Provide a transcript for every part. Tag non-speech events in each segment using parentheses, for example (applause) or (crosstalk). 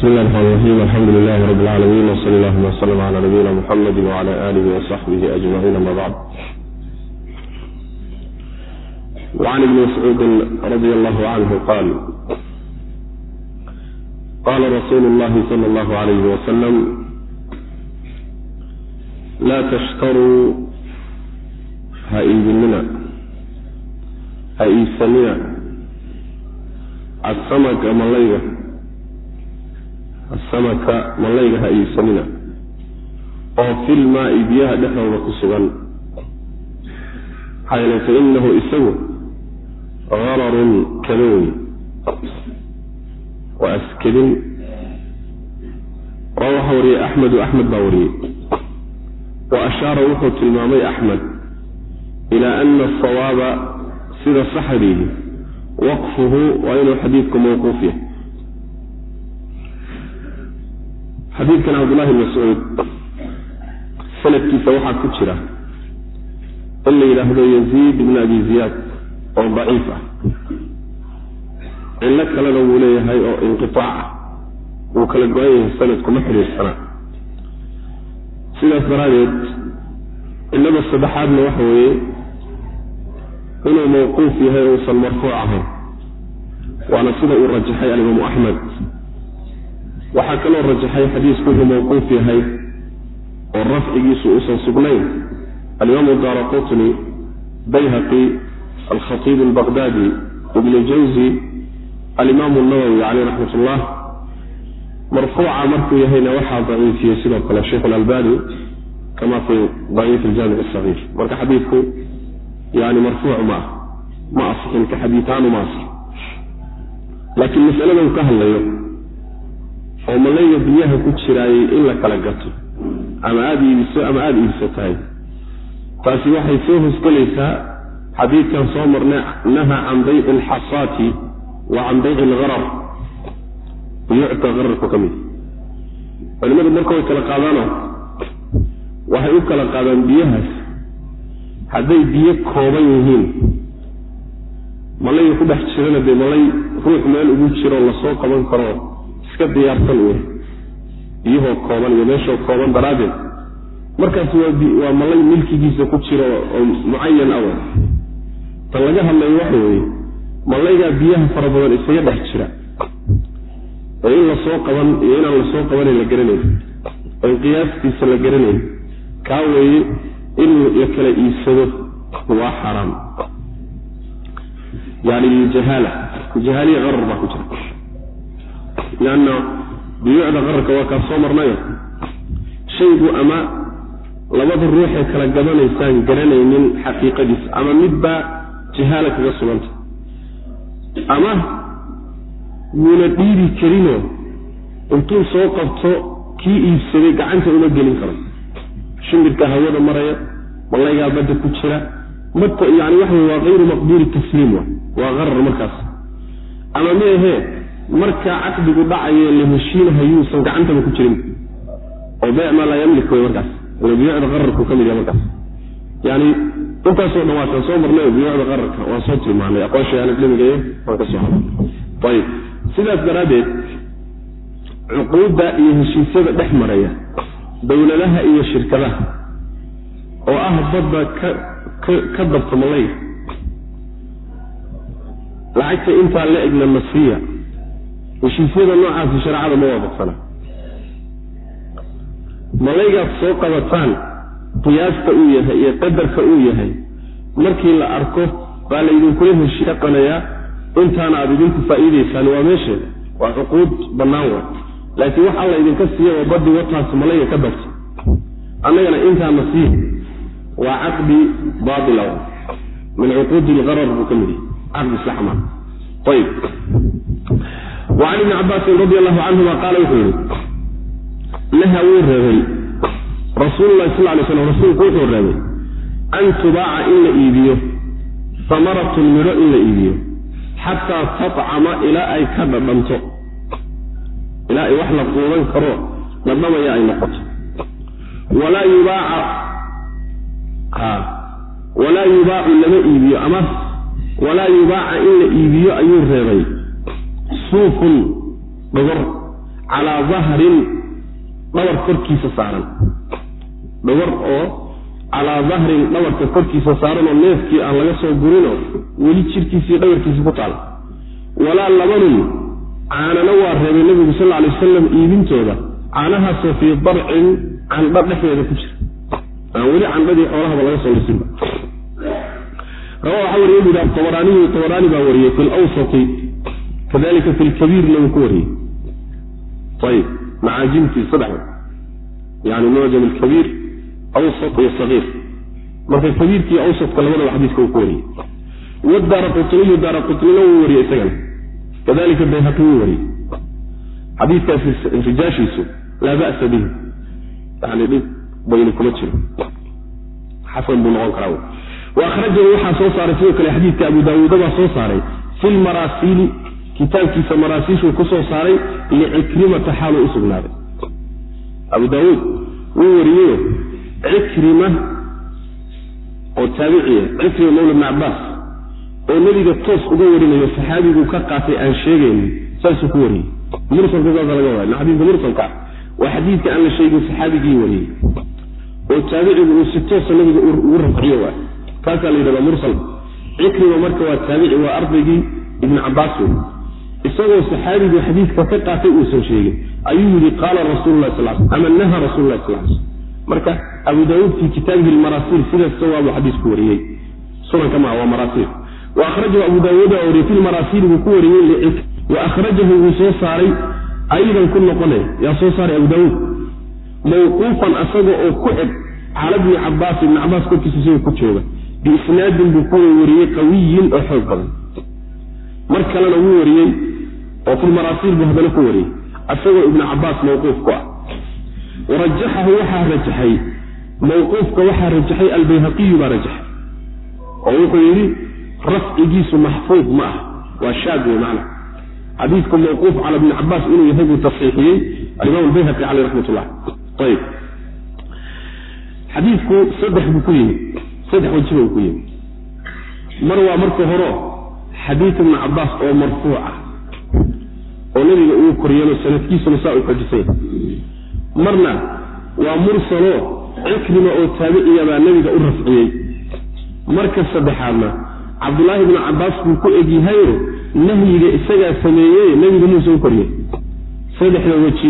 bismi llahi raxmaan raxiim alxamdu lilahi rabi lcaalamiin wsal allahuma wslm cala nabiyina muxamedi wcala aalihi wasaxbihi ajmaciin ama bacd wacan ibni mascuudin radi allahu canhu qaal qala rasuulu llahi sala allahu alayhi wasalam laa tashtaruu ha iibinina ha iibsanina asamag ama asamaka malayga ha iibsanina. oo fil maai biyaha dhexdooda ku sugan. Maxaa yeele fa inahu isagu gararun kada wey waa askedin. Waa waxaa wariyey axmedu axmed baa wariyey. Wa ashaara wuxuu tilmaamay axmed ilaa ana asawaaba sida saxadiihi waqfuhu waa inuu xadiidku mawquuf yahay xadiidkan cabdullahi mascuud sanadkiisa waxaa ku jira in la yidhaahdo yaziid ibn abi ziyaad oo daciif ah. Cillo kalena wuu leeyahay oo inqiaac ah. Wuu kala go-an yahay sanadkuma xidhiirsanaa sidaas daraaddeed cillada saddexaadna waxa weeye inuu mawquuf yahay uusan marfuuc ahayn. Waana sida uu rajaxay alimaamu axmed waxaa kaloo rajaxay xadiisku wuxuu mawquuf yahay oo rafcigiisu uusan sugnayn. Alimaamu daara bayhaqi alkhatiib albaqdaadi ibnu jawzi alimaamu nawowi caleyh raxmat ullah marfuuca markuu yahayna waxaa daciifiyey sidoo kale sheikh kama fi daciif aljaamic asagiir marka xadiidku yani marfuuc ma ah ma asixin ka xadiitaanu ma asix laakiin masalada uu ka hadlayo oo malayga biyaha ku jiraayay in la kala gato ama aada iibiso ama aada iibsatahay taasi waxay soo hosgelaysaa xadiidkan soo marnay naha can bayci alxasaati wa can bayci algarar buyuucta qararku ka mid. Culimadu marka kala qaadaano waxay u kala qaadaan biyahaas. Hadday biyo kooban yihiin malayga ku dhex jirana dee malay ruux meel ugu jiro la soo qaban karo iska diyaarsan yahay biyahoo kooban iyo meeshoo kooban daraaddeed. Markaas waa malay milkigiisa ku jiro oo mucayan awa tan laga hadlayo waxa weeye malaygaa biyaha fara badan isaga dhex jira. Oo in la soo qaban iyo inaan la soo qabanayn la garanayn. Oo in qiyaastiisa la garanayn. Kaa weeye in la kala iibsado waa xaaraam yani liljahaala jahaaliya qarar baa ku jira leanna buyuucda qararka waa kaa soo marnayo shaygu ama labada ruuxee kala gadanaysaan garanaynin xaqiiqadiisa ama midbaa jahaala kaga suganta ama wuuna dhiibi karinoo intuu soo qabto kii iibsaday gacanta uma gelin karo shimbirka hawada maraya malaygaa badda ku jira yani waxa waa kayru maqbuuli tasliim wa waa qarar markaas ama meehee markaa caqdigu dhacayo la heshiinahayuusan gacantaba ku jirin oo beyc maa laa yamlik wey markaas. Ila buyuucda qararku ka mid yaha markaas. Yani intaasoo dhan waataan soo marnay buyuucda qararka waan soo tilmaanay. Aqoonsha aanadlamigayo waan ka soo hadlay. Ayib. Sidaas daraaddeed cuquudda iyo heshiisyada dhex maraya dowladaha iyo shirkadaha oo ah badda ka ka dabta malayga lacagta intaa la egna nasiya heshiisyada noocaasi shareecada ma waafaqsana. Malaygaad soo qabataan qiyaasta uu yahay iyo qadarka uu yahay markii la arko baa laydinkula heshii dhaqanayaa intaana aada idinku faa'iidaysaan waa meesheeda. Waa cuquud bannaan wa laakiin wax alla idinka siiya oo baddi wataas malayga ka dabta annagana intaana sii waa caqdi baatila min cuquudi lgarar buu ka mid yahay. Caqdi saxma ayib wacan ibni cabaasin radi allahu canhuma qaala wuxuu yihi naha wuu reebay rasuululahi sal lay slam rasuulku wuxuu reebay an tubaaca in la iibiyo samaratun midho in la iibiyo xataa tatcama ilaa ay ka dhadhanto ilaa ay wax la quudan karo dhadhamaya ay noqoto walaa yubaaca walaa yubaacu lama iibiyo ama walaa yubaaca in la iibiyo ayuu reebay suufun dhogor calaa dahrin dhabar korkiisa saaran. Dhabar oo calaa dahrin dhabarka korkiisa saaran oo neefkii aan laga soo gurinoo weli jirkiisii dhabarkiisa ku taala walaa labanun caanana waa reebay nebigu sal alay wasalam iibintooda caanahaasoo fii darcin candha dhexdeeda ku jira. Aan weli candhadii xoolahaba laga soo lisinba rawa waxaa wariye bu yidhi atabaraaniyu tabaraani baa wariyey fi lawsati kadalika fi lkabiirna wuu ku wariyey. Ayib macaajimtii saddex yani mucjam alkabiir awsat iyo sagiir marka kabiirkii awsatka labadaba xadiiska uu ku wariyey. Wadaara qutniyu daara qutnina wuu wariyey isagana. Kadalika bayhaqi wuu wariyey. Xadiiskaasi rijaashiisu laa ba'sa bihi. Yani dhib bayni kuma jiro. Xasan buu noqon karaa. Wa akhrajahu waxaa soo saaray sidoo kale xadiidka abu daawuuda baa soo saaray fi lmaraasiili kitaabkiisa maraasiishuu ku soo saaray licikrimata xaaluu u sugnaaday. Abu daawuud wuu wariyeyo cikrima oo taabiciya cikrima mawla bni cabbaas oo nebiga toos uga warinayo saxaabiguu ka qaatay aan sheegaynin saasuu ku wariyey. Mursalka saasa laga waay xadiidka mursalka waa xadiidka aan la sheegin saxaabigii wariyey oo taabicigu uu si toosa nabiga ugu rafciyo waay kaasaa la yidhahdaa mursal. Cikrima marka waa taabici waa ardaygii ibni cabbaas wey isagoo saxaabigu xadiidka ka qaatay uusan sheegin ayuu yidhi qaala rasuulu lah sal ama naha rasulu lah sal sl marka abu daauud fii kitaabihi lmaraasiil sidaas sawaabuu xadiisku wariyey. Sunanka maa waa maraasiil wa akhrajahu abu daawuud baa wariyey fi lmaraasiili buu ku wariyey wa akhrajahu wuu soo saaray aydan ku noqone yaa soo saaray abu daawuud. Mawquufan asaga oo ku eg cala bni cabaas ibni cabaas korkiisa isagoo ku jooga. Biisnaadin buu ku wariyey qawiyin oo xoog badan. Mar kalena wuu wariyey oo filmaraasiil buu haddana ku wariyey asagoo ibnu cabaas mawquuf ku ah. Warajaxahu waxaa rajaxay mawquufka waxaa rajaxay albayhaqiyu baa rajaxay oo wuxuu yidhi rafcigiisu maxfuud ma ah waa shaad wey macna. Xadiidku mawquuf cala bni cabaas inuu yahay buu tasxiixiyey alimaam albayhaqi caleyh raxmat ullah ayib xadiidku saddex buu ku yimi saddex wajiba uu ku yimi. Mar waa marka horo xadiid ibni cabaas oo marfuuca oo nebiga uu koryeelo sanadkiisuna saa u xojisay marna waa mursalo cikrima oo taabiciya baa nebiga u rafciyey. Marka saddexaadna cabdullaahi ibnu cabaas buu ku egyahayo nahyiga isagaa sameeyey nebiga muuse u koriyey. Saddexda weji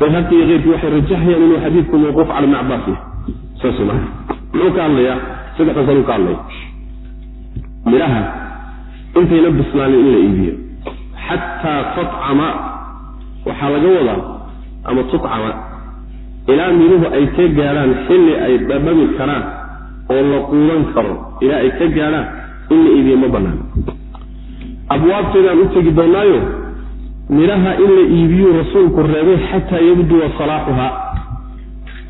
bayhaqi iyo keyrkii waxay rajaxayaan inuu xadiidku mawquuf cala ibni cabaas yahay. Saas maa muxuu ka hadlayaa? Saddexda sanuu ka hadlaya midhaha intayna bislaanin in la iibiyo xataa tacama waxaa laga wadaa ama tucama ilaa midhuhu ay ka gaadhaan xilli ay dhadhami karaan oo la quudan karo ilaa ay ka gaadhaan in la iibiyo ma banaano abwaabteedaan u tegi doonaayo midhaha in la iibiyu rasuulku reebay xataa yabduwa salaaxuhaa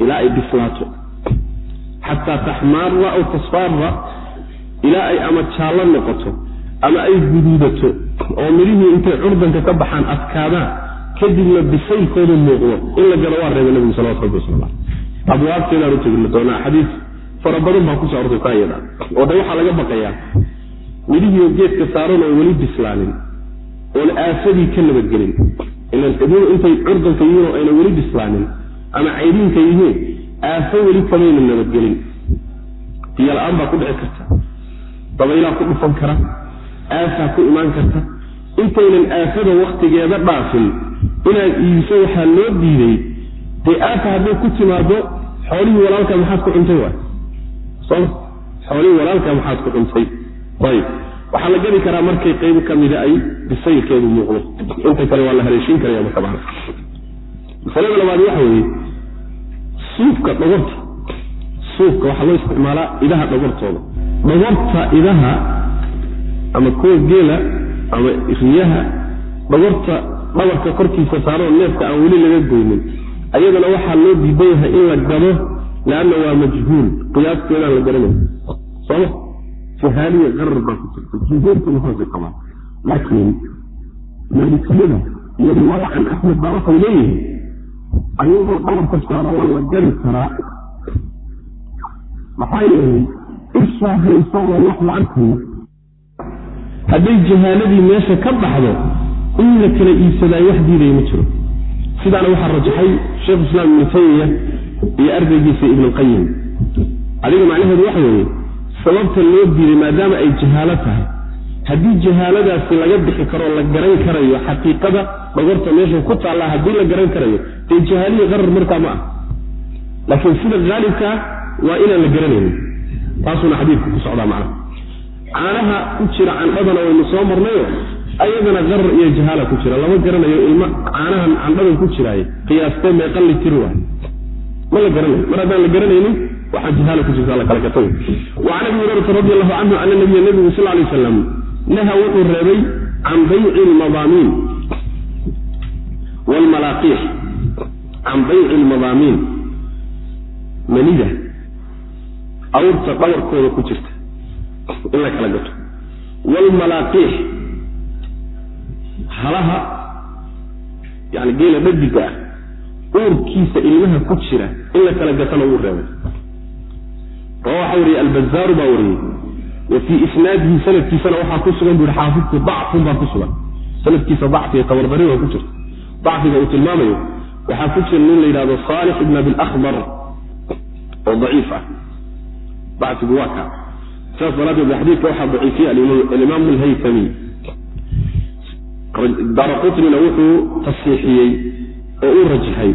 ilaa ay bislaato xataa taxmaara aw tasfaara ilaa ay ama jaallo noqoto ama ay guduudato oo midhihii intay curdanka ka baxaan adkaadaan kadibna bisaylkoodu muuqdo. In la galo waa reebay nabigu salawatu rabbi wasala abwaabteedaan u tegi doonaa xadiis fara badan baa ku soo ortay taa oo de waxaa laga baqayaa midhihii geedka saaran oo weli bislaanin oon aafadii ka nabadgelin. Ilan cidnadu intay curdanka yihiin oo ayna weli bislaanin ama caydiinka yihiin aafo weli kamayna nabadgelin. Biyola-aan baa ku dhici karta. Dabaylaa ku dhufan kara. Aafaa ku imaan karta intaynan aafada waktigeeda dhaafin. Inaad iibiso waxaa loo diiday. Dee aafa hadday ku timaado xoolihii walaalkaa maxaad ku cuntay waay? Soma xoolihii walaalkaa maxaad ku cuntay? Ayib. Waxaa la geli karaa markay qayb ka mida ay bisaylkeedu muuqdo. Inta kale waa la haleeshiin karaya marka macna masalada labaad waxa weeye suufka dhogorta. Suufka waxaa loo isticmaalaa idaha dhogortooda. Dhogorta idaha ama kuwa geela ama riyaha dhogorta dhabarka korkiisa saaroo neefka aan weli laga goynin. Ayadana waxaa loo diidan yahay in la gado leanna waa majhuul. Qiyaasteedaan la garanay soma jahaaliya qarar baa ku jirta. Jumhuurkuna hoose qabaa. Laakiin maalikiyada iyo riwaaya can axmed baa waxay leeyihiin ayagoo dhabarka saara waa la gari karaa maxaa yeelay ishaa hayso waa wax la arkayo hadday jahaaladii meesha ka baxdo in la kala iibsadaayo wax diidaya ma jiro. Sidaana waxaa rajaxay sheekhu islaam ibnu taymiya iyo ardaygiisa ibnulqayim adiga macnaheedu waxa weeye sababta loo diiday maadaama ay jahaalo tahay haddii jahaaladaasi laga bixi karoo la garan karayo xaqiiqada dhogorta meesha ku taallaa haddii la garan karayo dee jahaaliya qarar markaa ma ah laakiin sida haalibkaa waa inaan la garanaynin taasuuna xadiidku ku socdaa macnaha caanaha ku jira candhadana waynu soo marnayo ayadana qarar iyo jahaala ku jira. Lama garanayo ilma caanahan candhadan ku jiraaye qiyaastee meeqan litir waay ma la garanayo? Mar haddaan la garanaynin waxaa jahaala ku jirta la kala gato wacan abi hurayrata radi allahu canhu ana nabiya nebigu sal lay wasalam naha wuxuu reebay can bayci almadaamiin wlmalaaqiix can bayci almadaamiin manida awrta dhabarkooda ku jirta in la kala gato. Wlmalaaqiix halaha yani geela dhadiga ah uurkiisa ilmaha ku jira in la kala gatana wuu reebay. Rawa waxaa wariyey albazaaru baa wariyey wa fii isnaadihi sanadkiisana waxaa ku sugan bu yihi xaafidku dacfun baa ku sugan. Sanadkiisa dacfiga tabarbari baa ku jirta dacfiga uu tilmaamayo waxaa ku jira nin la yidhahdo saalix ibn abilakbar oo daciif ah. Dacfigu waa kaa saas daraaddeed xadiidka waxaa daciifiyey alimaam alhaytami daaraqutnina wuxuu tasiixiyey oo uu rajaxay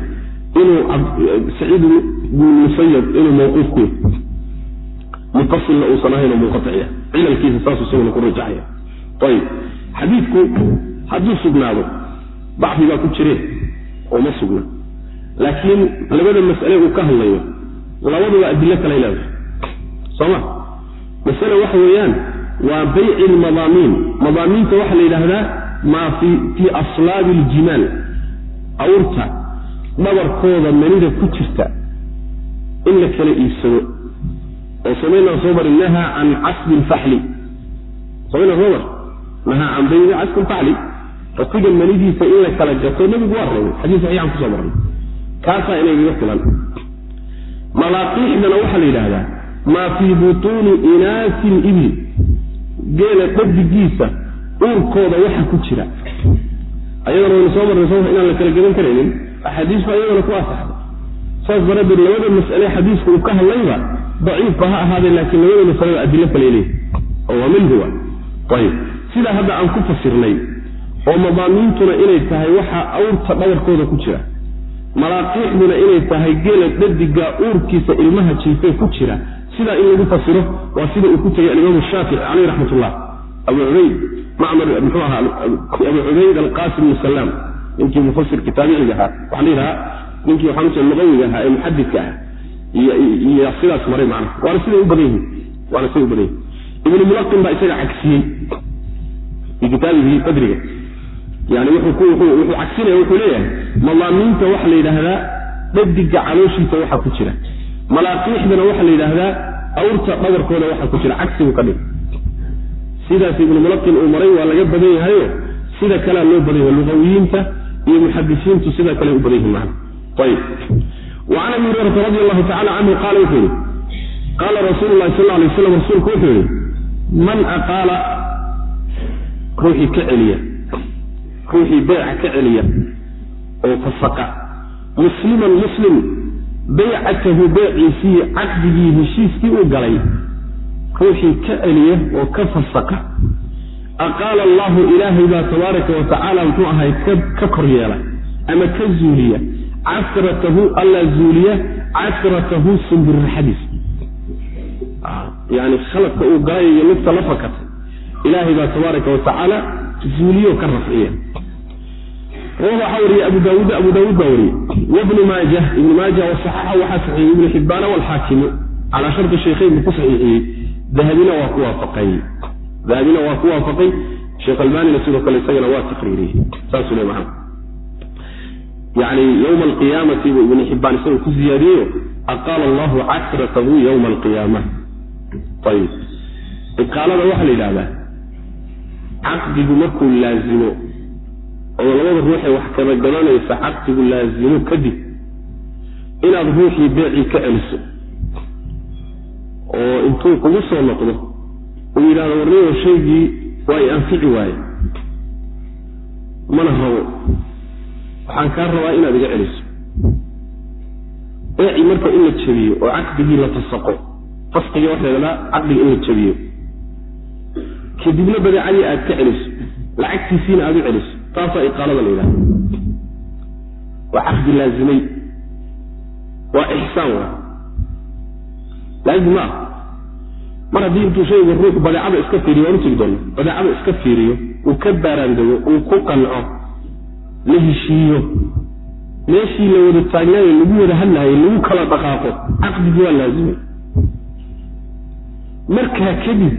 inuu saciid bn inuu mawquuf ku mutasilna uusan ahayn oo munqaiciya cilalkiisa saasuu isaguna ku rajaxaya. Ayib xadiidku hadduu sugnaado dacfi baa ku jire oo ma sugna. Laakiin labada mas'ale uu ka hadlayo labaduba adilo kale leedahay sooma masale waxa weeyaan waa bayci almadaamiin madaamiinta waxaa la yidhaahdaa maa fii aslaabi aljimaal awrta dhabarkooda manida ku jirta in la kala iibsado. Oo samaynaa soo mari nahaa can casbi lfaxli samaynaa soo mar nahaa can bayci casbi lfaxli rasiga manidiisa in la kala gato nebigu waa reebay xadiis saxiixan ku soo marnay. Kaasaa inaygaga filan. Malaaqiixdana waxaa la yidhaahdaa maa fii butuuni inaasi libli geela dhadigiisa uurkooda waxa ku jira. Ayadana waynu soo marnay soo inaan la kala gadan karaynin. Axaadiisba ayadana ku asaxda saas daraaddeed labada mas'ale xadiisku uu ka hadlayba daciifba ha ahaadee laakiin labada masaleba adilo kale leeyahy oo waa minhuwa ayib. Sidaa hadda aan ku fasirnay oo madaamiintuna inay tahay waxa awrta dhabarkooda ku jira. Malaaqiixduna inay tahay geela dhadiga uurkiisa ilmaha jiifee ku jira sidaa in lagu fasiro waa sida uu ku tegay alimaamu shaafici caleyh raxmat ullah abu cubayd macmar muxuu ahaa abu cubayd alqasim bnu salaam ninkii mufasirkii taabiciga ahaa waxaa la yidhahaa ninkii ujeeda luqawiga ahaa ee muxadidka ah iyo sidaas maray macna waana siday u badan yihiin waana siday u badan yihiin ibnu mulaqin baa isaga cagsiyey fii kitaabihi badriga yani wuxuu cagsinaya wuxuu leeyahay madaamiinta waxaa la yidhaahdaa dhadiga calooshiisa waxa ku jira malaaqiixdana waxaa la yidhaahdaa awrta dhabarkooda waxa ku jira cagsigu ka dhig. Sidaas ibnu mulaqin uu maray waa laga badan yahayo sida kalea loo badan yahay luqawiyiinta iyo muxadisiintu sida kale u badan yihiin macna ayib wacan abi hurayrata radi allahu tacala canhu qaala wuxuu yihi qaala rasuulu lahi sal alay waslam rasuulku wuxuu yihi man aqaala ruuxii ka celiya ruuxii beyca ka celiya oo fasaqa musliman muslim beycatahu beyciisii caqdigii heshiiskii uu galay. Ruuxii ka celiya oo ka fasaqa. Aqaala allahu ilaahay baa tabaaraka wa tacaala muxuu ahay ka kor yeela ama ka zuuliya. Casratahu alla zuuliya casratahu simbirraxadiis yani khaladka uu galay iyo lugta la fakatay. Ilaahay baa tabaaraka wa tacaala zuuliyo ka rafciya rawa waxaa wariyey abu daawuud abu daawuud baa wariyey wabnu maajah ibnu maaja wasaxaxa waxaa saxiixiyey ibnu xibbaana walxaakimu calaa sharti shaykhayn buu ku saxiixiyey dahabina waa ku waafaqay dahabina waa ku waafaqay sheekh albanina sidoo kale isagana waa taqriiriyey saasuu le maana yani alqiyaamati buu ibnu xibbaan isagoo ku ziyaadiyeyo aqaala allahu casratahu yowma alqiyaama ayib iqaalada waxaa la yidhahdaa caqdigu markuu laazimo oo labada ruuxee wax kala gadanaysa caqdigu laazimo kadib inaad ruuxii beecii ka celiso. Oo intuu kugu soo noqdo uu yidhahdo warniyo shaygii waa i anfici waaye mana rabo. Waxaan kaa rabaa inaad iga celiso. Beeci marka in la jabiyo oo caqdigii la fasaqo fasqiga waxa la ydhahdaa caqdiga in la jabiyo kadibna badeecadii aad ka celiso lacagtiisiina aad u celiso taasaa iqaalada la yidhahda waa caqdi laazimay. Waa ixsaan wa laazim ma mar haddii intuu shaygu ruux badeecada iska fiiriyo waan utegi doona badeecada iska fiiriyo uu ka baaraandego uu ku qanco la heshiiyo. Meeshii la wada taagnaayo lagu wada hadlahayo lagu kala dhaqaaqo caqdigii waa laazimay. Markaa kadib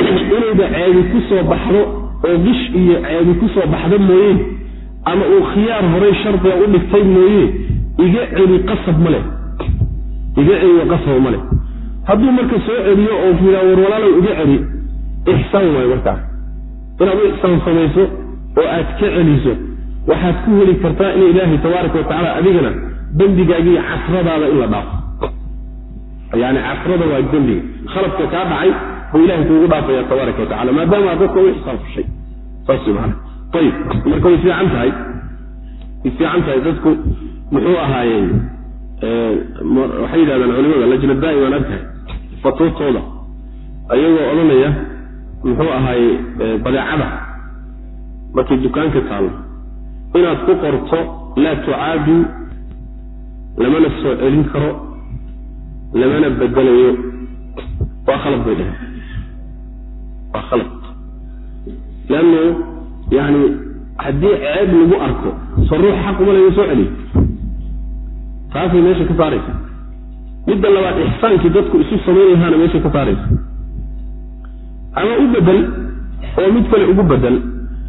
(clears throat) inayba ceebi ku soo baxdo oo gish iyo ceebi ku soo baxdo mooye ama uu khiyaar horay shardiga u dhigtay mooye iga celi qasab ma leh. Iga celiyo qasab ma leh. Hadduu marka soo celiyo oo firaa war walaalow iga celi. Ixsaan waayo markaa inaad u ixsaan samayso oo aad ka celiso waxaad ku heli kartaa in ilaahay tabaaraka wa tacala adigana dembigaaga iyo casradaada in la dhaafo. Yani casrada waa dembiga khaladka kaa dhacay buu ilahay kuugu dhaafaya tabaaraka wa tacala maadaama dadka u ixsaan fushay saas maana ayib marka way fiican tahay. Way fiican tahay dadku. Muxuu ahaayey waxay yidhahdaan culimada lajna daa'imaan agtahay fatuutooda ayagoo odhanaya muxuu ahaayey badeecada. Markay dukaanka taallo inaad ku qorto laa tucaadu lamana soo celin karo lamana bedelayo waa khalad bay dhahay waa khalad leanno yani haddii ceeb lagu arko so ruux xaquma laga soo celiyo taasay meesha ka saaraysa midda labaad ixsaankii dadku isu samayn lahaana meesha ka saaraysa ama u bedel oo mid kale ugu bedel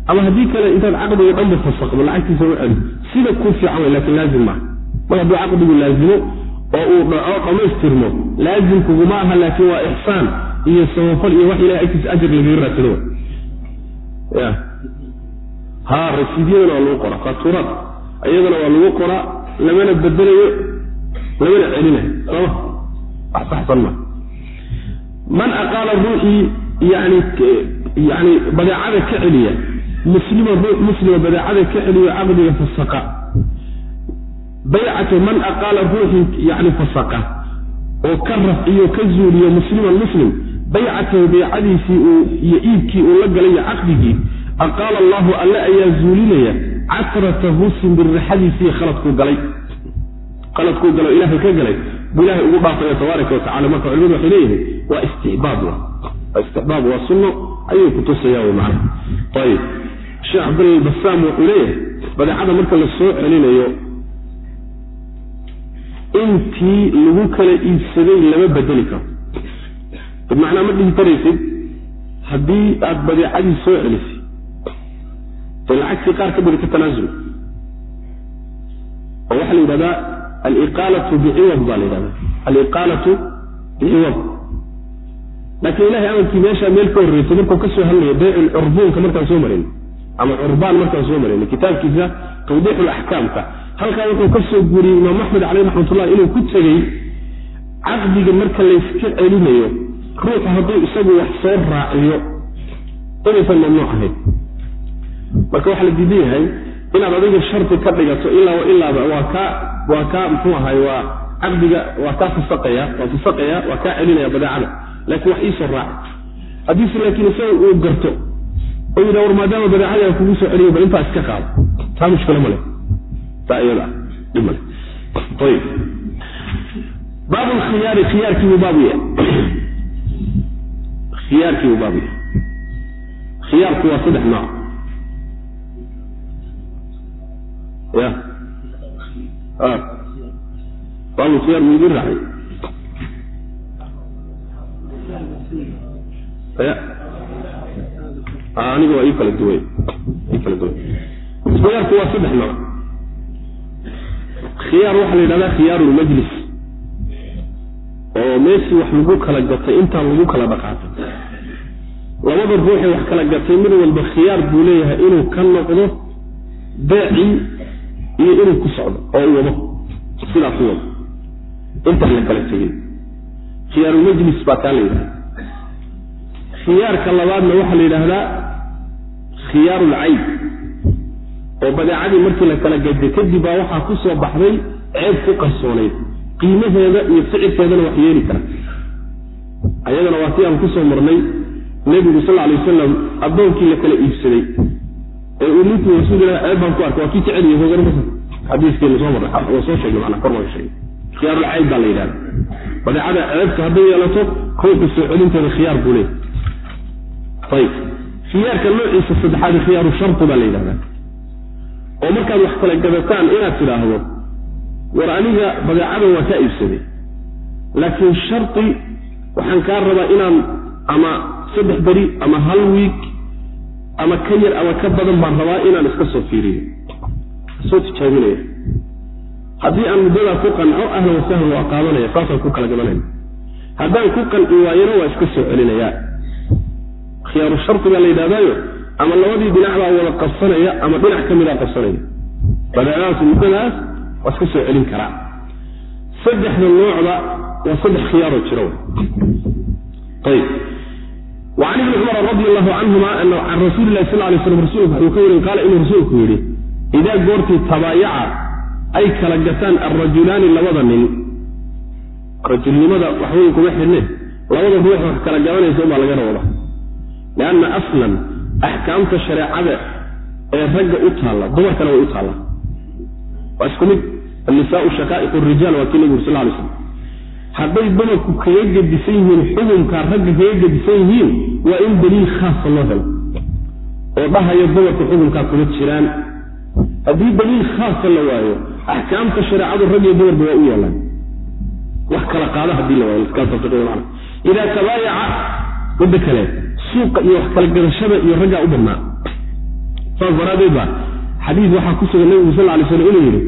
ama haddii kale intaad caqdiga dhanba fasaqdo lacagtiisa u celi sida ku fiican way laakiin laazim maaha mar hadduu caqdigu laazimo oo uu dhaco dhammaystirmo laazimkuguma aha laakiin waa ixsaan iyo samafal iyo wax ilahay agtiisa ajar lagaga raadsado ya. Ha rasiidyadana waa lagu qoraa. Faatuuraad. Iyadana waa lagu qoraa lamana bedelayo lamana celinayo. Sooma wax saxsan ma. Man aqaala ruuxii yani yani badeecada ka celiya muslima ruux muslima badeecada ka celiyo caqdiga fasaqa. Baycatu man aqaala ruuxii yani fasaqa oo ka rafciyo ka zuuliyo musliman muslim baycatahu baycadiisii uu iyo iibkii uu la galay iyo caqdigii aqaala allahu alle ayaa zuulinaya casratahu simbirraxadiisii khaladkuu galay. Khaladkuu galo ilaahay ka galay buu ilaahay ugu dhaafaya tabaaraka watacala marka culimadu waxay leeyihiin waa istixbaab istixbaab waa sunno. Ayay kutusaya wy macana ayib sheekh cabdulbasaam wuxuu leeyahay badeecada marka la celinayo intii lagu kala iibsaday lama bedeli karo bimacnaa ma dhihi karaysid haddii aad badeecadii soo celisay dee lacagtii qaar ka badi ka tanaasul oo waxaa la yidhahdaa aliqaalatu biciwad baa la yidhahdaa. Aliqaalatu biciwad laakiin ilahay amalkii meeshaa meel ka horreysay markuu ka soo hadlaya baycu curbuunka markaan soo marin ama curbaan markaan soo marin kitaabkiisa tawdiixu laxkaamka halkaa wuxuu ka soo guuriyey imaam axmed caleyh raxmatullah inuu ku tegey caqdiga marka layska celinayo ruuxu hadduu isagu wax soo raaciyo inaysan mamnuuc ahayn marka waxaa la diidan yahay inaad adiga shardi ka dhigato ilaa ilaaba waa kaa waa kaa muxuu ahay waa caqdiga waa kaa fasaqaya waa fasaqaya waa kaa celinaya badeecada. Laakiin wax iisoo raaci. Haddiise laakiin isaga uu garto oo yidha war maadaama badeecadii aan kugu soo celiyo bal intaa iska qaado. Taa mushkilo male taa iyada dhib male ayib. Baabu lkhiyaari khiyaarkiibuu baabu yahay khiyaarkiibuu baabu yahay khiyaarku waa saddex nooc. Ya. Baabu khiyaar buu idin raacay. Ya. Aniga waa ii kala duway. Ii kala duway. Khiyaarku waa saddex nooc. Khiyaar waxaa la yidhahdaa khiyaaru lmajlis oo meeshii wax lagu kala gatay intaan lagu kala dhaqaaqay labada ruuxee wax kala gatay mid walba khiyaar buu leeyahay inuu ka noqdo beecii iyo inuu ku socdo oo u wado. Sidaa ku wado. Intaan la kala tegin. Khiyaarulmajlis baa kaa la yidhahda khiyaarka labaadna waxaa la yidhaahdaa khiyaaru lcayb oo badeecadii markii la kala gaday kadib baa waxaa ku soo baxday ceeb ku qarsoonayd qiimaheeda iyo ficirkeedana wax yeeli kara. Ayadana waa tii aan ku soo marnay nebigu sal alay wasalam addoonkii la kala iibsaday. Ee uu ninkii rasuulilah ceeb baan ku arkay waa kii jecel yahay hogarmasa xadiiskeenu soo marnay. Waa soo sheegnay macnaa kor baan sheegay. Khiyaarul cayb baa la yidhahda badeecada ceebta hadday yeelato ruuxu soo celinteeda khiyaar buu leey ayib khiyaarka noociisa saddexaad khiyaaru sharti baa la yidhahdaa oo markaad wax kala gadataan inaad tidhaahdo war aniga badeecada waa kaa iibsaday. Laakiin shardi waxaan kaa rabaa inaan ama saddex beri ama hal wiig ama ka yar ama ka badan baan rabaa inaan iska soo fiiriyo. Soo tijaabinaya. Haddii aan muddadaa ku qanco ahlan wasahlan waa qaadanaya saasaan ku kala gadanayna haddaan ku qanci waayana waa iska soo celinayaa khiyaaru shardi baa la yidhahdaayo ama labadii dhinac baa wada qabsanaya ama dhinac ka midaa qabsanaya. Badeecadaas muddadaas waa iska soo celin karaa saddexda noocda waa saddex khiyaaroo jira ayib وعn ibni cumar radi allahu canhuma can rasuuli lahi sal lay slam rasulku wuxuu ka warin qaala inuu rasuulku yidhi idaa goortii tabaayaca ay kala gataan alrajulaani labada nin. Rajulnimada waxweyn kuma xidhne labada ruux wax kala gadanaysa unbaa laga rawada lianna aslan axkaamta shareecada ee ragga u taalla dumarkana way u taalla waa isku mid annisaau shaqaa'iq rijaal waa kii nebigu sal lay slam hadday dumarku kaga gedisan yihiin xukunkaa ragga kaga gedisan yihiin waa in daliil khaasa loo helo. Oo dhahaya dumarka xukunkaa kuma jiraan. Haddii daliil khaasa la waayo axkaamta shareecadu rag iyo dumarba waa u yaalaan. Wax kala qaada haddii la waayo idaa tabaayaca midda kale suuqa iyo wax kala gadashada iyo raggaa u badnaa saas daraadeed ba xadiis waxaa ku sugan nebigu sal lay slam inuu yidhi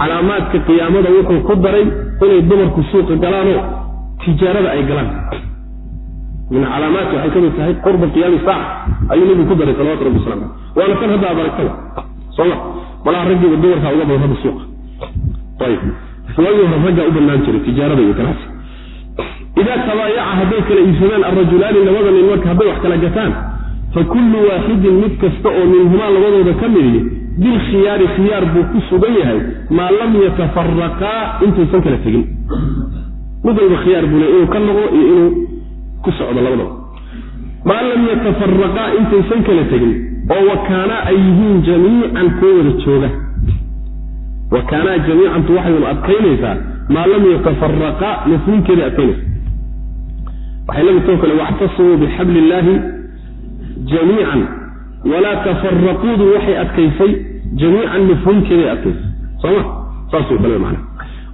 calaamaadka qiyaamada wuxuu ku daray inay dumarku suuqa galaanoo tijaarada ay galaan. Min calaamaadka waxay ka mid tahay qurba qiyaami saaca ayuu nebigu ku daray salawatu rabbi wasalam waana kan hadda aad aragtaba soma malaha raggiiba dumarkaa uga badan hadda suuqa. Ayib. Waagii hore raggaa u bannaan jiray tijaarada iyo ganacsi idaa tabaayaca hadday kala iibsadaan alrajulaani labada nin marka hadday wax kala gataan fa kullu waaxidin mid kasta oo minhumaa labadooda ka midihi bilkhiyaari khiyaar buu ku sugan yahay maa lam yatafaraqaa intaysan kala tegin. Mid walba khiyaar buu inuu ka noqdo iyo inuu ku socdo labadaba maa lam yatafaraqaa intaysan kala tegin. Oo wakaanaa ay yihiin jamiican kuwa wada jooga. Wakaanaa jamiicantu waxay adkaynaysaa maa lam yatafaraqaa mafhuumkeeday adkaynaysa. Waxay la midtoo kale wactasimuu bixabli illaahi jamiican. Walaa tafaraquudu waxay adkaysay jamiican mafhuumkeeday adkaysay sooma saasuu kale macna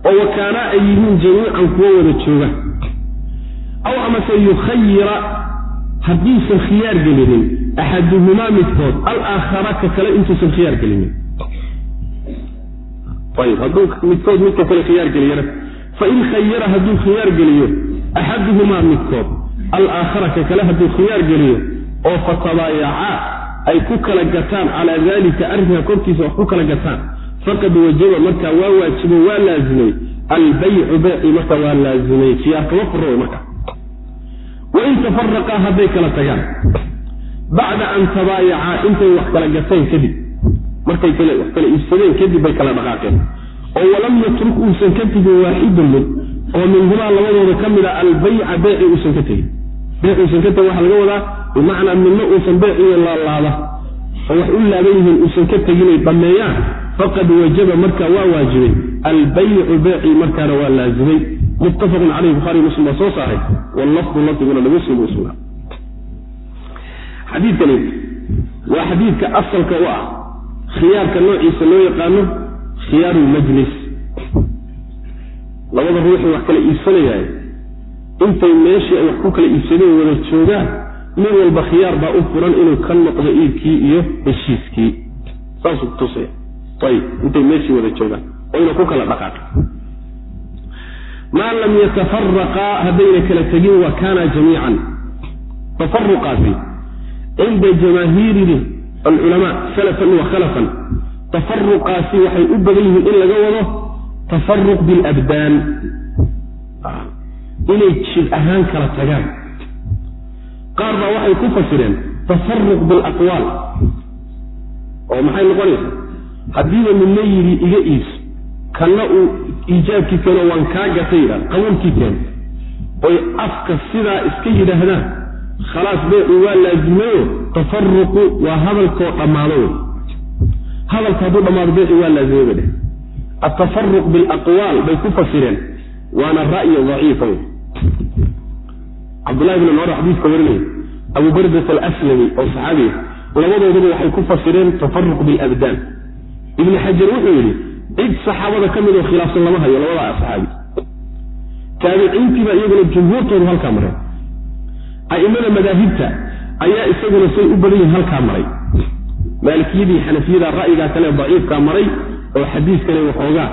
oo wakaanaa ay yihiin jamiican kuwo wada jooga aw amase yukhayira haddiisan khiyaar gelinin axaduhumaa midkood alaakhara ka kale intuusan khiyaar gelinin ayib hadduu midkood midka kale khiyaar geliyana fain khayara hadduu khiyaar geliyo axaduhumaa midkood alaakhara ka kale hadduu khiyaar geliyo oo fatabaayacaa ay ku kala gataan calaa daalika arrinka korkiisa wax ku kala gataan. Faqad wajaba markaa waa waajibo waa laazimay. Albaycu bayci marka waa laazimay. Khiyaar kama marka. Wain tafaraqaa hadday kala tagaan. Bacda an tabaayacaa intay wax kala gateen kadib. Markay wax kala iibsadeen kadib bay kala dhaqaaqeen. Oo walam yatruk uusan ka tegin waaxidun mid oo minhumaa labadooda ka mid a albayca beyci uusan ka tegin. Beyc uusan ka tegin waxaa laga wadaa bimacnaa midna uusan beyciyo laalaada oo wax u laaban yihiin uusan ka teginay dhammeeyaan faqad wajaba marka waa waajibay. Albaycu beyci markaana waa laazimay. Muttafaqun caleyh buhari muslim baa soo saaray. Wallafdu lafdiguna limuslim uu sugnaa xadiidkani waa xadiidka asalka u ah. Khiyaarka noociisa loo yaqaano khiyaaru lmajlis labada ruuxii wax kala iibsanayaay intay meeshii ay wax ku kala iibsadeen wada joogaan mid walba khiyaar baa u furan inuu ka noqdo iibkii iyo heshiiskii. Saasuu kutusaya ayib. Intay meeshii wada joogaan. Oo ina ku kala dhaqaaq maa lam yatafaraqaa haddayna kala tegin wa kaana jamiican. Tafaruqaasi cinda jamaahiiri alculamaa salafan wa khalafan. Tafaruqaasi waxay u badan yihiin in laga wado tafaruq bilabdaan. Inay jid ahaan kala tagaan qaar baa waxay ku fasireen tafaruq bilaqwaal oo maxay noqonaysa? Haddiiba midna yidhi iga iibso kanna uu iijaabkii keeno waan kaa gatay yidhahda qabuulkii keeno oy afka sidaa iska yidhaahdaan khalaas beecu waa laazimayo tafaruqu waa hadalkoo dhammaado wey. Hadalka hadduu dhammaado beeci waa laazimay bay dheh atafaruq bilaqwaal bay ku fasireen waana ra'yi daciifa wey cabdullahi bn cumar xadiiska warinaya abu bardat alaslami oo saxaabiya labadooduba waxay ku fasireen tafaruq bilabdaan. Ibni xajar wuxuu yidhi cid saxaabada ka mid oo khilaafsan lama hayo labadaa saxaabi. Taabiciintiiba iyaguna jumhuurtoodu halkaa maray. A'imada madaahibta ayaa isaguna say u badan yihiin halkaa maray. Maalikiyadii xanafiyada ra'yigaa kale daciifkaa maray oo xadiiskane waxoogaa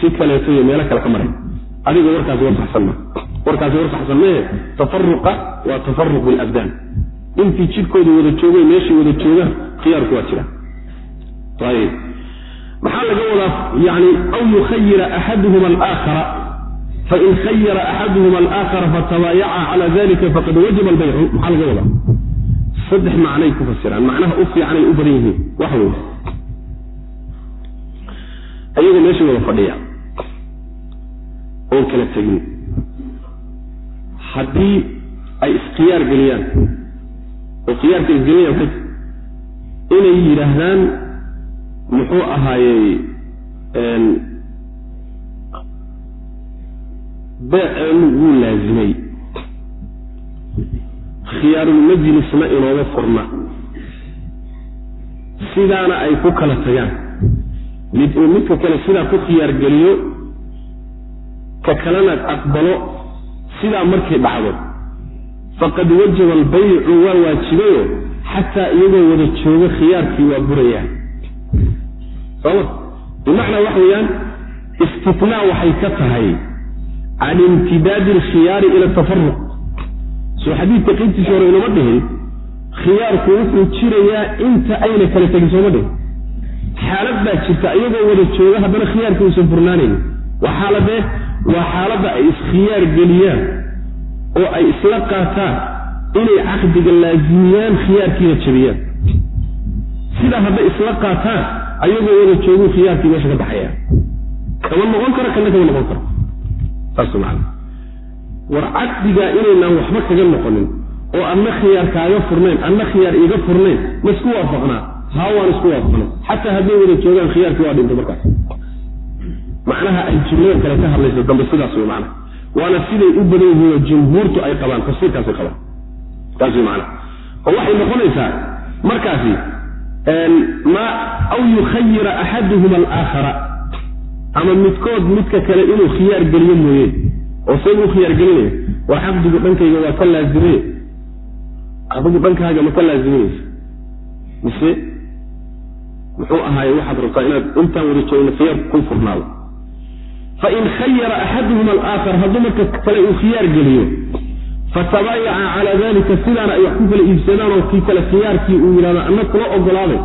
si kaleeto iyo meelo kale ka maray. Adiga warkaasi war saxsan ma warkaasi war saxsan mee tafaruqa waa tafaruq bilabdaan intii jidhkooda wada joogay meeshay wada joogaan khiyaarku waa jira. Ayib maxaa laga wadaa yani aw yukhayira axaduhuma alaakhara? Fain khayara axaduhuma alaakhara fatabaayaca cala dalika faqad wajaba albaycu. Maxaa laga wadaa? Saddex macnay ku fasiraan. Macnaha u fiicanay u badan yihiin. Waxa weye ayagoo meesha wada fadhiya oon kala tegin haddii ay iskhiyaar geliyaan oo khiyaarka isgelinayaan ka inay yidhaahdaan muxuu ahaayey beeceenu wuu laazimay. Khiyaarulmajlisna inooma furna. Sidaana ay ku kala tagaan. Mid uu midka kale sidaa ku khiyaar geliyo ka kalena aqbalo sidaa markay dhacdo faqad wajaba albaycu waa waajibayo xataa iyagoo wada joogo khiyaarkii waa burayaan sooma bimacnaa waxa weeyaan istifnaa waxay ka tahay can imtidaadi alkhiyaari ila tafaruq soo xadiidka qaybtiisa hore inoma dhihin khiyaarku wuxuu jirayaa inta ayna kala tegin sooma dhihin. Xaalad baa jirta iyagoo wada jooga haddana khiyaarka uusan furnaanaynin waa xaaladee waa xaaladda ay iskhiyaar geliyaan oo ay isla qaataan inay caqdiga laazimiyaan khiyaarkiina jabiyaan. Sidaa hadday isla qaataan ayagoo wada jooguu khiyaarkii meesha ka baxaya kama noqon karo kana kama noqon karo. Saas maana war caqdigaa inaynaan waxba kaga noqonin oo adna khiyaar kaaga furnayn adna khiyaar iiga furnayn ma isku waafaqnaa. Haa waan isku waafaqnay xataa hadday wada joogaan khiyaarkii waa dhintay markaas macnaha ay jumlada kale ka hadlayso dambe sidaas wey macnaha waana siday u badan yihiinoo jumhuurtu ay qabaan tafsiirkaasay qabaan taas wey macnaha oo waxay noqonaysaa markaasi ma aw yukhayira axaduhuma alaakhara. Ama midkood midka kale inuu khiyaar geliyo mooye. Oo say u khiyaar gelinaya war xaqdigu dhankayga waa ka laazimay. Adigu dhankaaga ma ka laaziminaysa mise muxuu ahaaye waxaad rabtaa inaad intaan wada joogna khiyaar ku furnaado fain khayara axaduhuma alaakhar hadduu marka kale uu khiyaar geliyo fatabaayaca calaa dalika sidaana ay wax ku kala iibsadaan oo kii kale khiyaarkii uu yidhahdo anna kula ogolaaday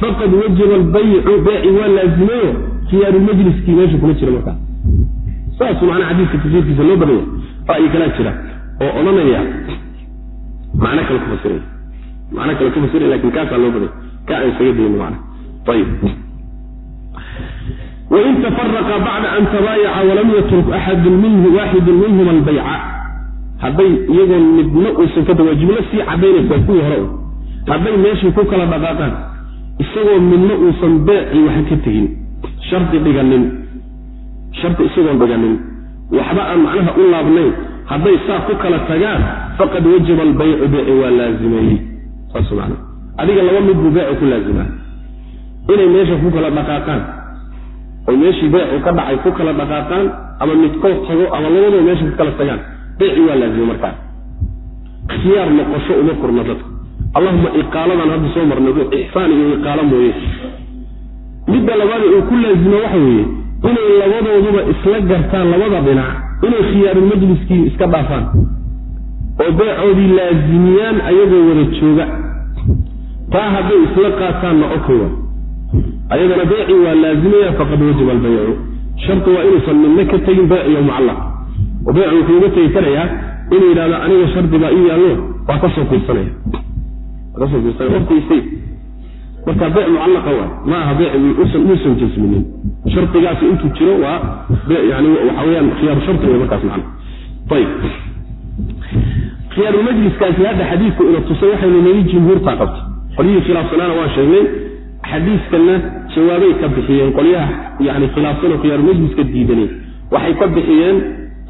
faqad wajaba albaycu beeci waa laazimayo khiyaarulmajliskii meesha kuma jira markaa saasuu macnaa xadiiska tafsiirkiisa loo badanya ra'yi kalaa jira oo odhanaya macno kale ku fasiraya macno kale ku fasiraya laakiin kaasaa loo badanya ka aan isaga dayno macna ayib wain tafaraqa bacda an tabaayaca walam yatruk axadun minhu waaxidun minhuma albayca. Hadday iyagoon midna uusan ka dawa jumlo sii cadaynaysaa kuwii hore. Hadday meeshii ku kala dhaqaaqaan isagoo midna uusan beecii waxa ka tegin shardi dhiganin shardi isagoon dhiganin waxba aan macnaha u laabnayn hadday saa ku kala tagaan faqad wajaba albaycu beeci waa laazimeeyey saas man adiga laba mid buu beeci ku laazimaa inay meesha ku kala dhaqaaqaan oo meeshii beecu ka dhacay ku kala dhaqaaqaan ama midkood tago ama labadoo meesha ku kala tagaan beeci waa laazimay markaa. Khiyaar noqosho uma furna dadka allahuma iqaaladan hadda soo marnay ixsaan iyo iqaalo mooye. Midda labaad uu ku laazimo waxa weeye inay labadooduba isla gartaan labada dhinac inay khiyaarulmajliskii iska dhaafaan oo beecoodii laazimiyaan ayagoo wada jooga. Taa hadday isla qaataanna okowa ayadana beeci waa laazimaya faqad wajaba albaycu shartu waa inuusan midna ka tegin beeciyo mucallaq oo beecu wuxuu uga tegi karayaa inuu yidhahdo aniga shardi baa ii yaallo. Waa ka soo fiirsanaya. Waa ka soo fiirsanaya. Waftiisay marka beyc mucallaqa waay ma aha beyc muusan jasminin. Shardigaasi intuu jiro waa yani waxa weyaan khiyaaru shardi wey markaas macna. Ayib khiyaarulmajliskaasi hadda xadiidku ina tusay waxaynu nili jumhuurtaa qabta. Qolyihii khilaafsanaana waan sheegnay xadiiskanna jawaabay ka bixiyeen qolyaha yani khilaafsanoo khiyaarulmajliska diidanay waxay ka bixiyeen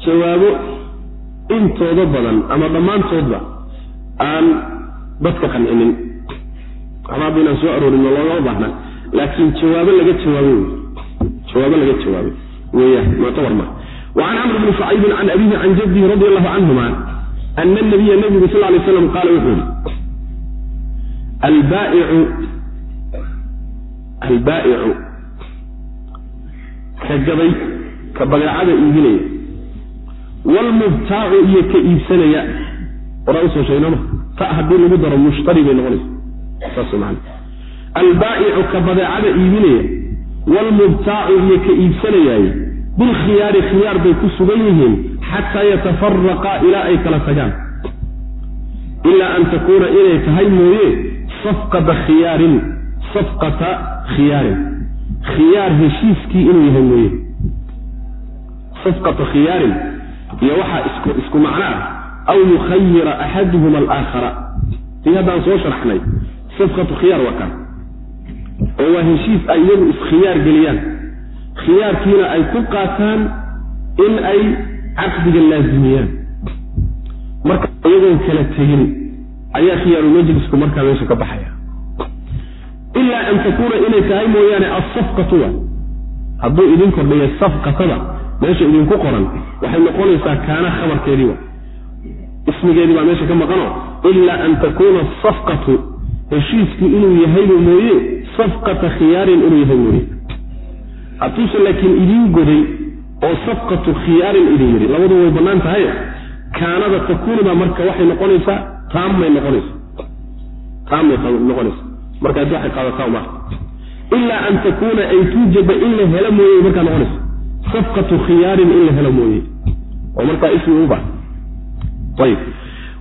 jawaabo intooda badan ama dhammaantoodba aan dadka qancinin waxba hadda inaan soo aroorin loogama baahna laakiin jawaabo laga jawaabay wey jawaabo laga jawaabay weeyaan muctabar ma وعن عمرو بن شعيب عن أبيه عن جده رضي الله عنهما أن النبي albaa'icu. Ka gaday ka badeecada iibinaya waalmubtaacu iyo ka iibsanaya. Oraa u soo sheegnama ta haddii lagu daro mushtari bay noqonaysa. Saas man albaa'icu ka badeecada iibinaya waalmubtaacu iyo ka iibsanayaaye bilkhiyaari khiyaar bay ku sugan yihiin. Xataa yatafaraqa ilaa ay kala tagaan. Ilaa an takuuna inay tahay mooye safqata khiyaarin safqata khiyaarin khiyaar heshiiskii inuu yahay mooye. Safqata khiyaarin. Iyo waxaa isku isku macno aw yukhayira axaduhuma alaakhara. Tii haddaan soo sharaxnay safqatu khiyaar waa kan. Oo waa heshiis ay iyagu iskhiyaar geliyaan. Khiyaarkiina ay ku qaataan in ay caqdiga laazimiyaan. Marka iyagoon kala tegin ayaa khiyaaru majlisku markaa meesha ka baxaya ilaa an takuuna inay tahay mooyaane asafqatu wa. Hadduu idin kordhiya safqatada meesha idinku qoran waxay noqonaysaa kaana khabarkeedii wa. Ismigeedii baa meesha ka maqano ilaa an takuuna safqatu. Heshiisku inuu yahayba mooye safqata khiyaarin inuu yahay mooye hadduuse laakiin idiin goday oo safqatu khiyaarin idin yidhi labadu way bannaan tahay. Kaanada takuunibaa marka waxay noqonaysaa taammay noqonaysa taammay noqonaysa marka haddii waxay qaadataa ma ilaa an takuuna ay tuujaba in la helo mooye markaa noqonaysa safqatu khiyaarin in la helo mooye. Oo markaa ismi uba. Ayib.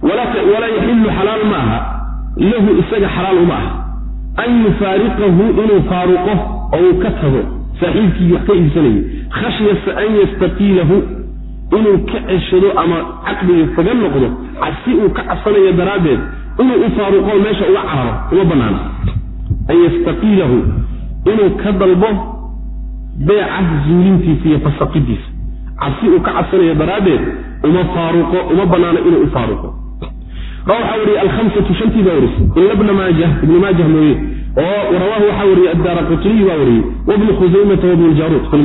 Walaa yaxilu xalaal ma aha lahu isaga xalaal uma aha. An yufaariqahu inuu faaruqo oo uu ka tago. Saaxiibkii wax ka iibsanayay. Khashyata an yastaqiilahu. Inuu ka ceshado ama caqdiga kaga noqdo. Cabsi uu ka cabsanayo daraaddeed. Inuu u faaruqo meesha uga cararo uma banaana an yastaqiilahu inuu ka dalbo beeca zuulintiisa iyo fasaqidiisa cabsi uu ka cabsanayo daraaddeed uma faaruqo uma banaano inuu u faaruqo waxaa wariye alhamsatu shantii baa warisay ila bna maajah ibni maajah mooye oo rawaahu waxaa wariyey addaara qutniyi baa wariyey wabnu khusaymata wabnu ljaruud fi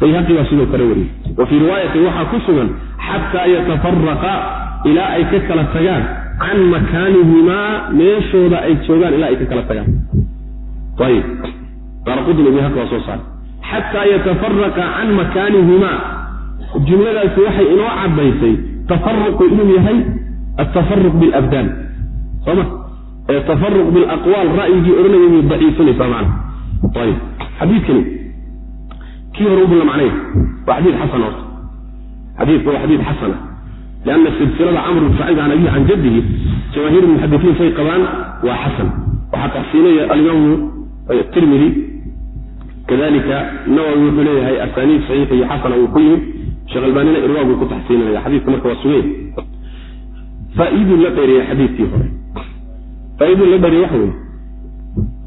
bayhaqi baa sidoo kale wariyey wa fii riwaayatin waxaa ku sugan xataa yatafaraqa ilaa ay ka kala tagaan can makaanihimaa meeshooda ay joogaan ilaa ay ka kala tagaan xataa yatafaraqa can makaanihimaa jumladaasi waxay inoo caddaysay tafaruqu inuu yahay atafaruq bilabdaan. Sooma ee tafaruq bilaqwaal ra'yigii odhanayay way daciifinaysaa macna. Ayib xadiidkani kii hore ubu la macnay waa xadiid xasan horta. Xadiidka waa xadiid xasana. Lianna silsilada camr bn shucayb can abihi can jaddihi jamaahiir muxadisiin say qabaan waa xasan. Waxaa taxsiinaya alimaamu tirmidi kadalika nawowi wuxuu leeyahay asaaniid saxiix iyo xasana uu ku yimid. Sheekh albaanina irwaag buu ku taxsiinanaya xadiidka marka waa sugeen faaiduu la dheeriya xadiidkii hore. Faaiduu la dheeriya waxa weye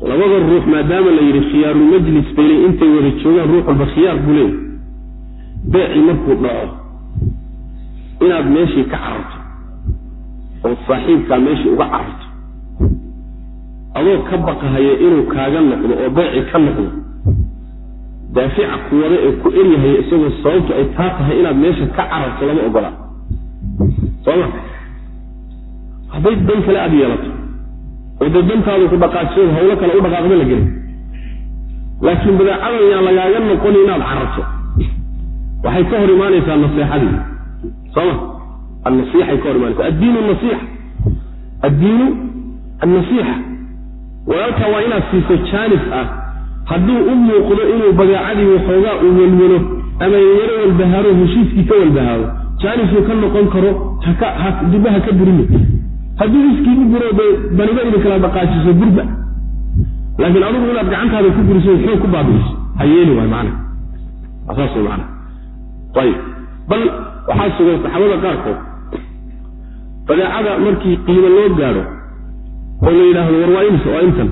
labada ruux maadaama la yidhi khiyaarulmajlis bayle intay wada joogaan ruux walba khiyaar buu leeyahy beecii markuu dhaco inaad meeshii ka cararto oo saaxiibkaa meeshii uga cararto adoo ka baqahaya inuu kaaga noqdo oo beecii ka noqdo. Daafica ku wada ee ku eryahaya isagoo sababtu ay taa tahay inaad meesha ka cararto lama ogola. Sooma hadday dan kale aada yeelato oo dee dantaadu ku dhaqaajiso hawlo kale u dhaqaaqda la gelin. Laakiin badeecadan yaan lagaaga noqoni inaad cararto. Waxay ka hor imaanaysaa naseexadii sooma annasiixay ka hor imaanaysa addiinu nasiixa. Addiinu annasiixa walaalkaa waa inaad siiso jaanis ah. Hadduu u muuqdo inuu badeecadii waxoogaa uu welwelo ama yaro walbahaaro heshiiskii ka walbahaaro jaanisuu ka noqon karo dibba ha ka burine hadduu iskiigu buro dee baniba idin kala dhaqaajiso burba laakiin adugu inaad gacantaada ku guriso xoog ku baabiiso ha yeeli waay macana saas macana ayib. Bal waxaa sugan saxaabada qaarkood. Badeecada markii qiimo loo gaadho oo la yidhaahdo war waa imse waa intan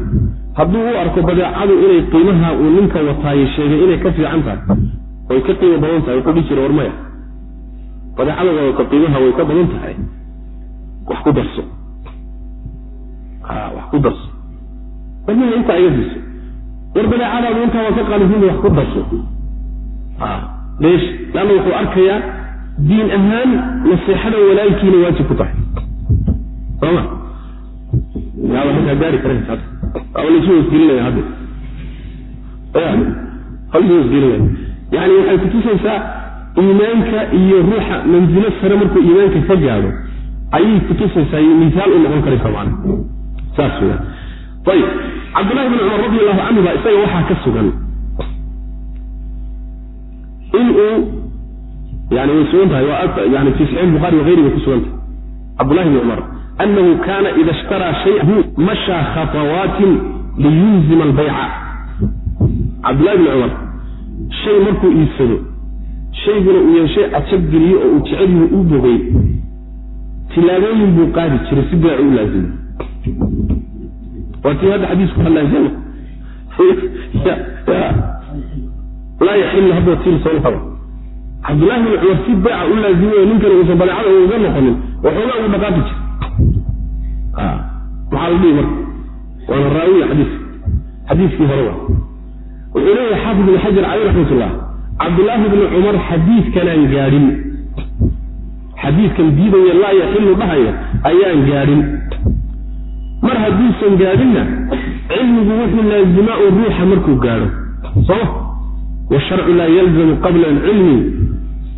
hadduu u arko badeecadu inay qiimaha uu ninka wataaye sheegay inay ka fiican tahay oy ka qiimo badan tahay wuxuu dhihi jira war maya badeecada wadata qiimaha way ka badan tahay. Wax ku darso. Wax ku darso. War maya intaa iga diso. War badeecadaadu intaa waa ka qaalisin wax ku darso. Leesh leanna wuxuu arkayaa diin ahaan naseexada walaalkiina waajib ku tahay. Sooma halkaa gaari waa waa yani waxay kutusaysaa iimaanka iyo ruuxa manzilo sare markuu iimaanka ka gaadho ayay kutusaysaa misaal u noqon karaysa ayib cabdullahi bn cumar radi allahu canhu ba isaga waxaa ka sugan inuu yani way sugan tahay yani fi saxiix bukhari wagayri bay ku sugan tahay cabdullahi bni cumar anahu kana ida ishtaraa shayahu mashaa khatawaatin liyulzima albayca cabdullahi bni cumar shay markuu iibsado shayguna uu yahay shay cajabgeliyo oo uu jecelyihi u bogay tilaabooyin buu qaadi jiray si beecu u laazimo waa tii hadda xadiisku hadlaasama laa yaxilu hadda tii soo qaba cabdullahi bin cumar si beeca u laazimiyo ninkan uusan badeecada uga noqonin waxoogaa ugu dhaqaaqi jira maxaa la dhihi marka? Waana raawiya xadiiska xadiiskii hore wa wuxuu leeyahay xaafid ibn xajar caleyh raxmatullah cabdullaahi bni cumar xadiidkanaan gaadhin xadiidkan diidaya laa yaxilu dhahaya ayaan gaadhin mar hadduusan gaadhinna cilmigu wuxuu laazimaa u ruuxa markuu gaadho. Sooma washarcu laa yalzamu qabla alcilmi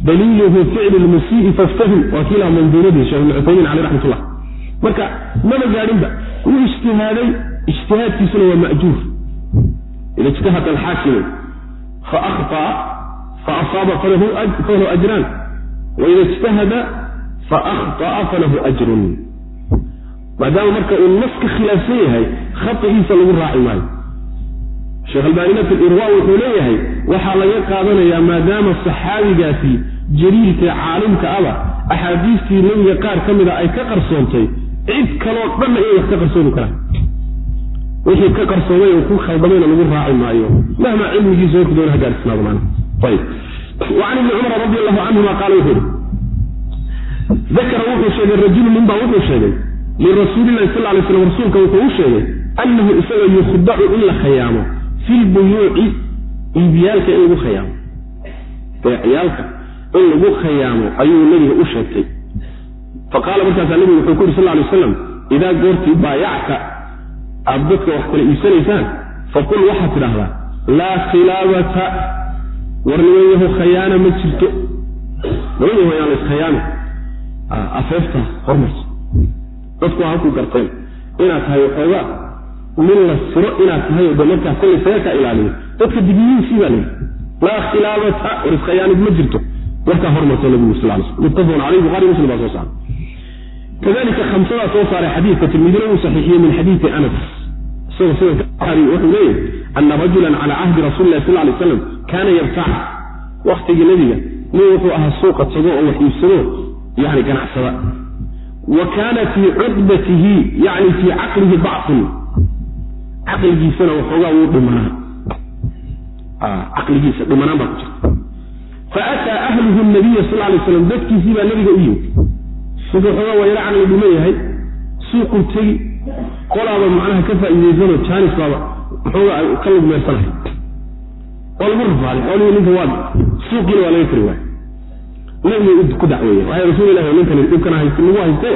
daliiluhu ficlu lmusii'i faftahim waa kii laha manduuradii sheekh ibn cuthaymiin caleyh raxmatullah marka maba gaadhinba. Wuu ijtihaaday ijtihaadkiisuna waa majuur. Ida ijtahada alxaakimu fa faasaaba falahu ajraan. Waida ijtahada faakطaa falahu ajrun. Maadaama marka uu nas ka khilaafsan yahay khaigiisa lagu raaci maayo. Sheekh albaanina lirwa wuxuu leeyahay waxaa laga qaadanayaa maadaama saxaabigaasi jariilka caalimka aba axaadiistii nebiga qaar ka mida ay ka qarsoontay cid kaloo dhanna inay wax ka qarsoomi karaan. Wixii ka qarsoomay oo ku khaldamayna lagu raaci maayo. Mahma cilmigiisa warku doona hagaarsanaado man ayb wacan ibni cumar radi allahu canhuma qaala wuxuu ihi dakara wuxuu sheegay rajulu ninbaa wuxuu sheegay lirasuulilahi sal lay slam rasuulka wuxuu u sheegay annahu isaga yukhdacu in la khayaamo fi lbuyuuci iibyaalka in lagu khayaamo beecyaalka in lagu khayaamo ayuu nebiga u sheegtay faqaala markaasaa nebigu wuxuu ku yuri sal lay waslam idaa goortii baayacta aada dadka wax kala iibsanaysaan faqul waxaad tidhaahdaa laa khilaabata war nimanyaho khayaana ma jirto. Nimanyaho yaan laskhayaami afeefta hormarso dadku waa halku garteen inaad tahay waxoogaa min la siro inaad tahay oo de markaa kollay saga kaa ilaaliyo dadka dibiyihiisii baa layidhi laa khilaabata war iskhayaanid ma jirto. Warkaa hormarso nabigu sal lay sl muttafaqun caleyh bukhari muslim baa soo saaray kadalika khamsadaa soo saaray xadiidka tirmidina uu saxiixiyey min xadiidi anas. Isagoo sida buxaari wuxuu leeyahy ana rajulan cala cahdi rasuli lah sal lay slam kaana yabtac waktigii nebiga nin wuxuu ahaa suuqa tago oo wax iibsado yani ganacsada. Wa kaana fii cudbatihi yani fii caqlihi dacfun caqligiisana waxoogaa wuu dhimanaa. Caqligiisa dhimanaan baa ku jirta faataa ahluhu nabiya sal lay slam dadkiisii baa nebiga u yimid sida waxoogaa waa yaro caqli dhiman yahay suuquu tegi qolaaba macnaha ka faa'iidaysano jaanis baaba waxoogaa ka lugmeersanahay waa lagu rafaaday xoolihii ninka waa suuqiina waa laga kari waay nabiga ku dacweeye waxay rasuul ilahi ninkani dhibkana hayste nagu haystee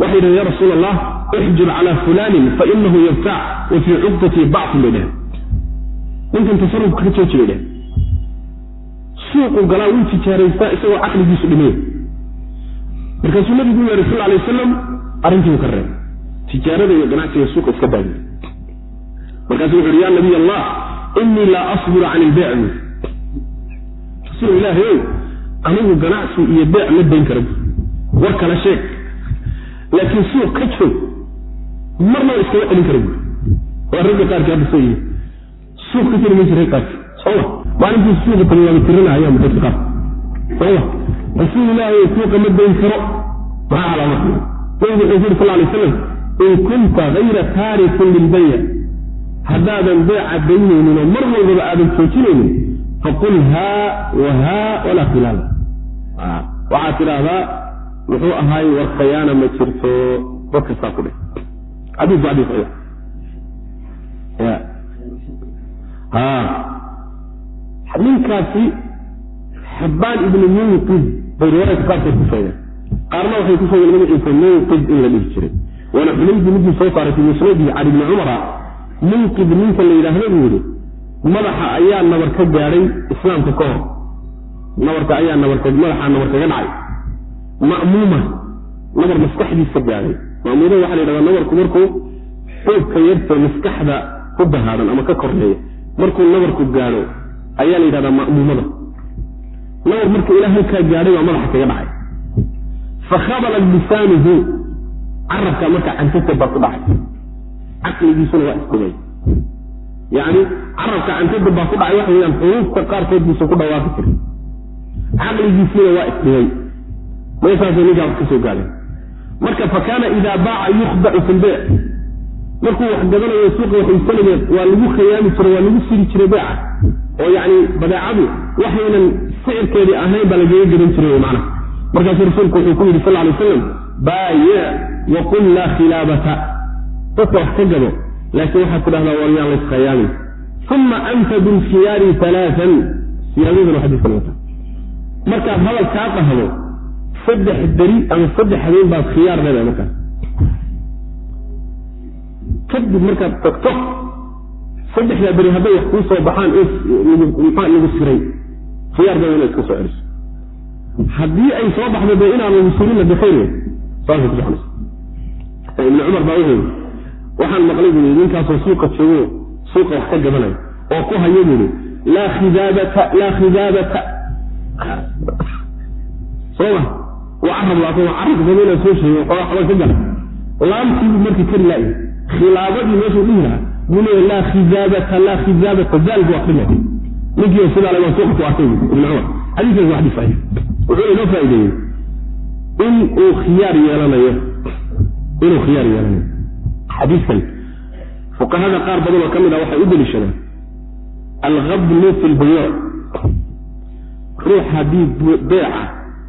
waxay yidhahen ya rasuul allah ixjur cala fulanin fainahu yabtac wa fii cugdatii bacfun bay dheheen ninkan tasarufka ka jooji bay dheheen suuqu galaa wuu tijaaraystaa isagoo caqligiisu dhimay markaasuu nabigu u yeehay sal alay wasalam arrintii uu ka reeb tijaarada iyo ganacsiga suuqa iska daadiy markaasu wuxu uhi ya nabiy allah inii laa asbiru can ilbeyc buui rasuul ilaahi ow anigu ganacsi iyo beec ma dayn kara war kala sheeg. Laakiin suuq ka joog marnaba iskama celin kara buui waa ragga qaarkii hadda soo yihi suuq ka jiri ma jiray qaarki soma maalintii suuqa tagay waaba tirinahayaan dadka qaar. Soma rasuul ilaahi suuqa ma dayn karo? Maxaa calama nabigu wuxuu yiri sal alay slam in kunta hayra taarikin lilbaya haddaadan beeca daynaynin oo mar walbaba aadan joojinaynin faqul haa wa haa walaa khilaala. Waxaad tidhaahdaa muxuu ahaay war khayaana ma jirto. Dadka saa ku dheh xadiisku xadiis ninkaasi xabbaan ibnu munqid bay riwaayadka qaarkood ku sheegeen. Qaarna waxay ku sheegeen magaciisa munqid in la dhihi jiray. Waana xumaydi midii soo saaray fi musnadihi cali bni cumara. Munqid ninka la yidhaahdo buu yidhi madaxa ayaa nabar ka gaadhay islaamka ka hor. Nabarka ayaa nabarka madaxaa nabar kaga dhacay. Ma'muuma nabar maskaxdiisa gaadhay ma'muumada waxa la yidhahdaa nabarku markuu xoogka yarta maskaxda ku dahaadan ama ka korneeya markuu nabarku gaadho ayaa la yidhahdaa ma'muumada nabar marka ilaa halkaa gaadhay baa madaxa kaga dhacay. Fakhabala lisaanuhu carabka marka cantata baa ku dhacay. Caqligiisuna waa isdhibay yacni carabka cantata baa ku dhacay waxa weyaan xuruufta qaarkood buusan ku dhawaaqi karin caqligiisina waa isdhibay meeshaasay ninkaa wax gaadeen marka fa kaana idaa baaca yukhdacu fi lbeyc markuu wax gadanayo suuqa waxaysanaya waa lagu khayaami jiray waa lagu siri jiray beeca oo yacni badeecadu waxaynan sicirkeedii ahayn baa lagaga gadan jiray macnaha. Markaasuu rasuulku wuxuu ku yidhi sal ly aslam baayic waqul laa khilaabata. Dadka wax ka gado laakiin waxaad tidhahdaa war yaan lays khayaamin uma anta bilkhiyaari alaaan siyaadaduna xadiiskan wata markaad hadal kaa dhahdo saddex beri ama saddex habeen baad khiyaar leedahay markaas. Kadib markaad tagto saddexdaa beri hadday wax kuu soo baxaan maxaa lagu siray khiyaar baa inaad iska soo celiso. Haddii ay soo baxdo dee inaan lagu sirinna bikhayr wey saasay ku soconaysa ibni cumar baa wuxuu waxaan maqlay buu yidhi ninkaasoo suuqa joogo suuqa wax ka gadanaya oo ku haya buu yidhi laa khidaabata laa khidaabata sooma waa carab laakin waa carabka saba inaan soo sheegay xoogaa xoogaa ka gala laamtiibu markii kari laayahay khilaabadii meeshuu dhihi lahaa. Buu leeyahay laa khidaabata laa khidaabata daal buu akrinaya ninkii sidaa le waa suuqa ku arkay ibni cumar xadiiskaas waa xadiis saxiix. Wuxuu inoo faa'ideeyey in uu khiyaar yeelanayo inuu khiyaar yeelanayo. Xadiiskan fuqahada qaar badan oo ka mid ah waxay u deliishadaan algabnu fi lbuyuuc ruux haddii beeca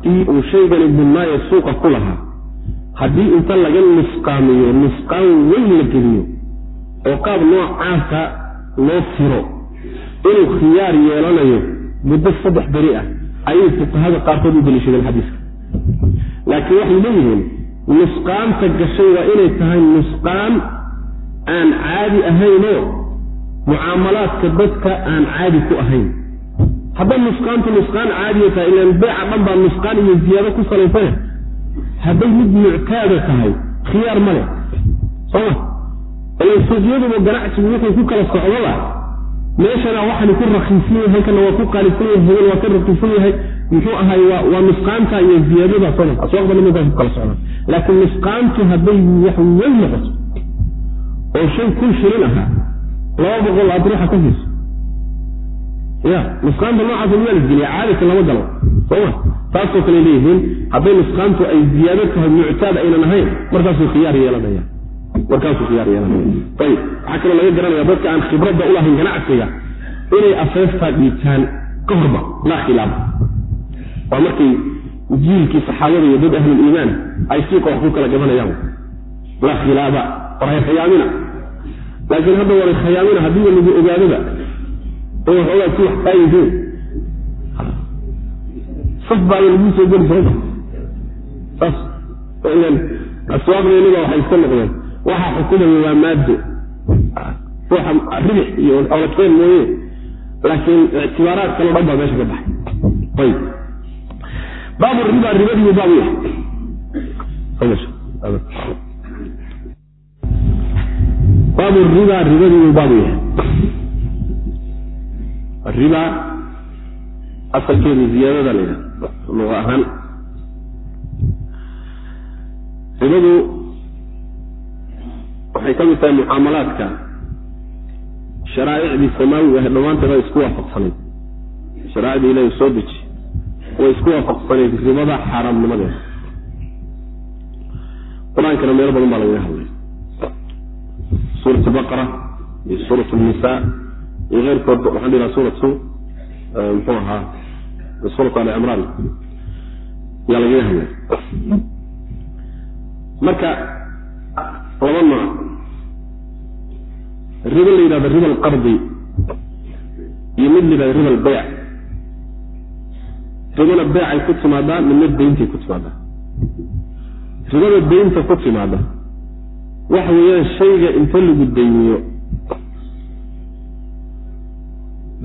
ii uu shaygani budnaaye suuqa ku lahaa haddii inta laga nusqaamiyo nusqaan weyn la geliyo oo qaab noocaasa loo firo inuu khiyaar yeelanayo muddo saddex beri ah ayay fuqahada qaarkood u deliishadeen xadiiska. Laakiin waxay leeyihiin nusqaanta gashay waa inay tahay nusqaan aan caadi ahaynoo mucaamalaadka dadka aan caadi ku ahayn. Hadday nusqaantu nusqaan caadiya tahay ilaan beeca dhan baa nusqaan iyo ziyaado ku salaysane hadday mid muctaada tahay khiyaar ma leh. Sooma ila suuqyaduba ganacsigu wuxuu ku kala socdaba meeshana waxani ku rakiisan yahay halkana waa ku qaalisan yahay hebel waa ka rakiisan yahay muxuu ahaay waa nusqaanta iyo ziyaadada sooma aswaaqda nimankaas ku kala socdaan laakiin nusqaantu hadday wax weyn noqoto oo shay kun shilin ahaa laba boqol aad ruuxa ka siiso ya nusqaanta noocaasa miyaa la geliya caadika lama galo. Sooma taasoo kale leeyihiin hadday nusqaantu ay ziyaado tahay muctaad aynan ahayn markaasuu khiyaar yeelanaya markaasuu khiyaar yeelanaya ayib. Waxaa kaloo laga garanaya dadka aan khibradda u lahayn ganacsiga inay afeeftaa dhiibtaan ka horba laa khilaaf waa markay jiilkii saxaabada iyo dad ahluliimaan ay suuqa wax ku kala gabanayaan. Laa khilaaba waray khayaamina laakiin hadda waray khayaamina haddii lagu ogaadaba oo waxoogaa si wax kaa yihiin saf baaba lagu soo geli sooma saas ilan waxay iska noqdeen waxaa xukumaya waa maado ruuxa ribix iyo olakeen mooye. Laakiin ictibaaraad kale dhan baa meesha ka baxay. Ayib baabu riba ribadiibu baabu yahay. Baabu riba ribadiibu baabu yahay. Riba asalkeedu ziyaadada la yidhaha luqa ahaan ribadu waxay ka mid tahay mucaamalaadka sharaa'icdii samaawiga ahe dhammaanteed isku waafaqsanayd. Sharaa'icdii ilahi soo deji way isku waafaqsanayd ribada xaaraamnimadeeda qur'aankana meelo badan baa lagaga hadlay. Suurat baqara iyo suurat nisa iyo keyrkood waxaan dhihaa suuratu muxuu ahaa suuratu ali cimraan yaa lagaga hadlay. Marka laba nooc ribo la yidhahdo riba alqardi iyo mid la yidhahdo riba albeyc ribana beecay ku timaadaa midna deyntay ku timaadaa ribada deynta ku timaada waxa weeyaan shayga inta lagu deymiyo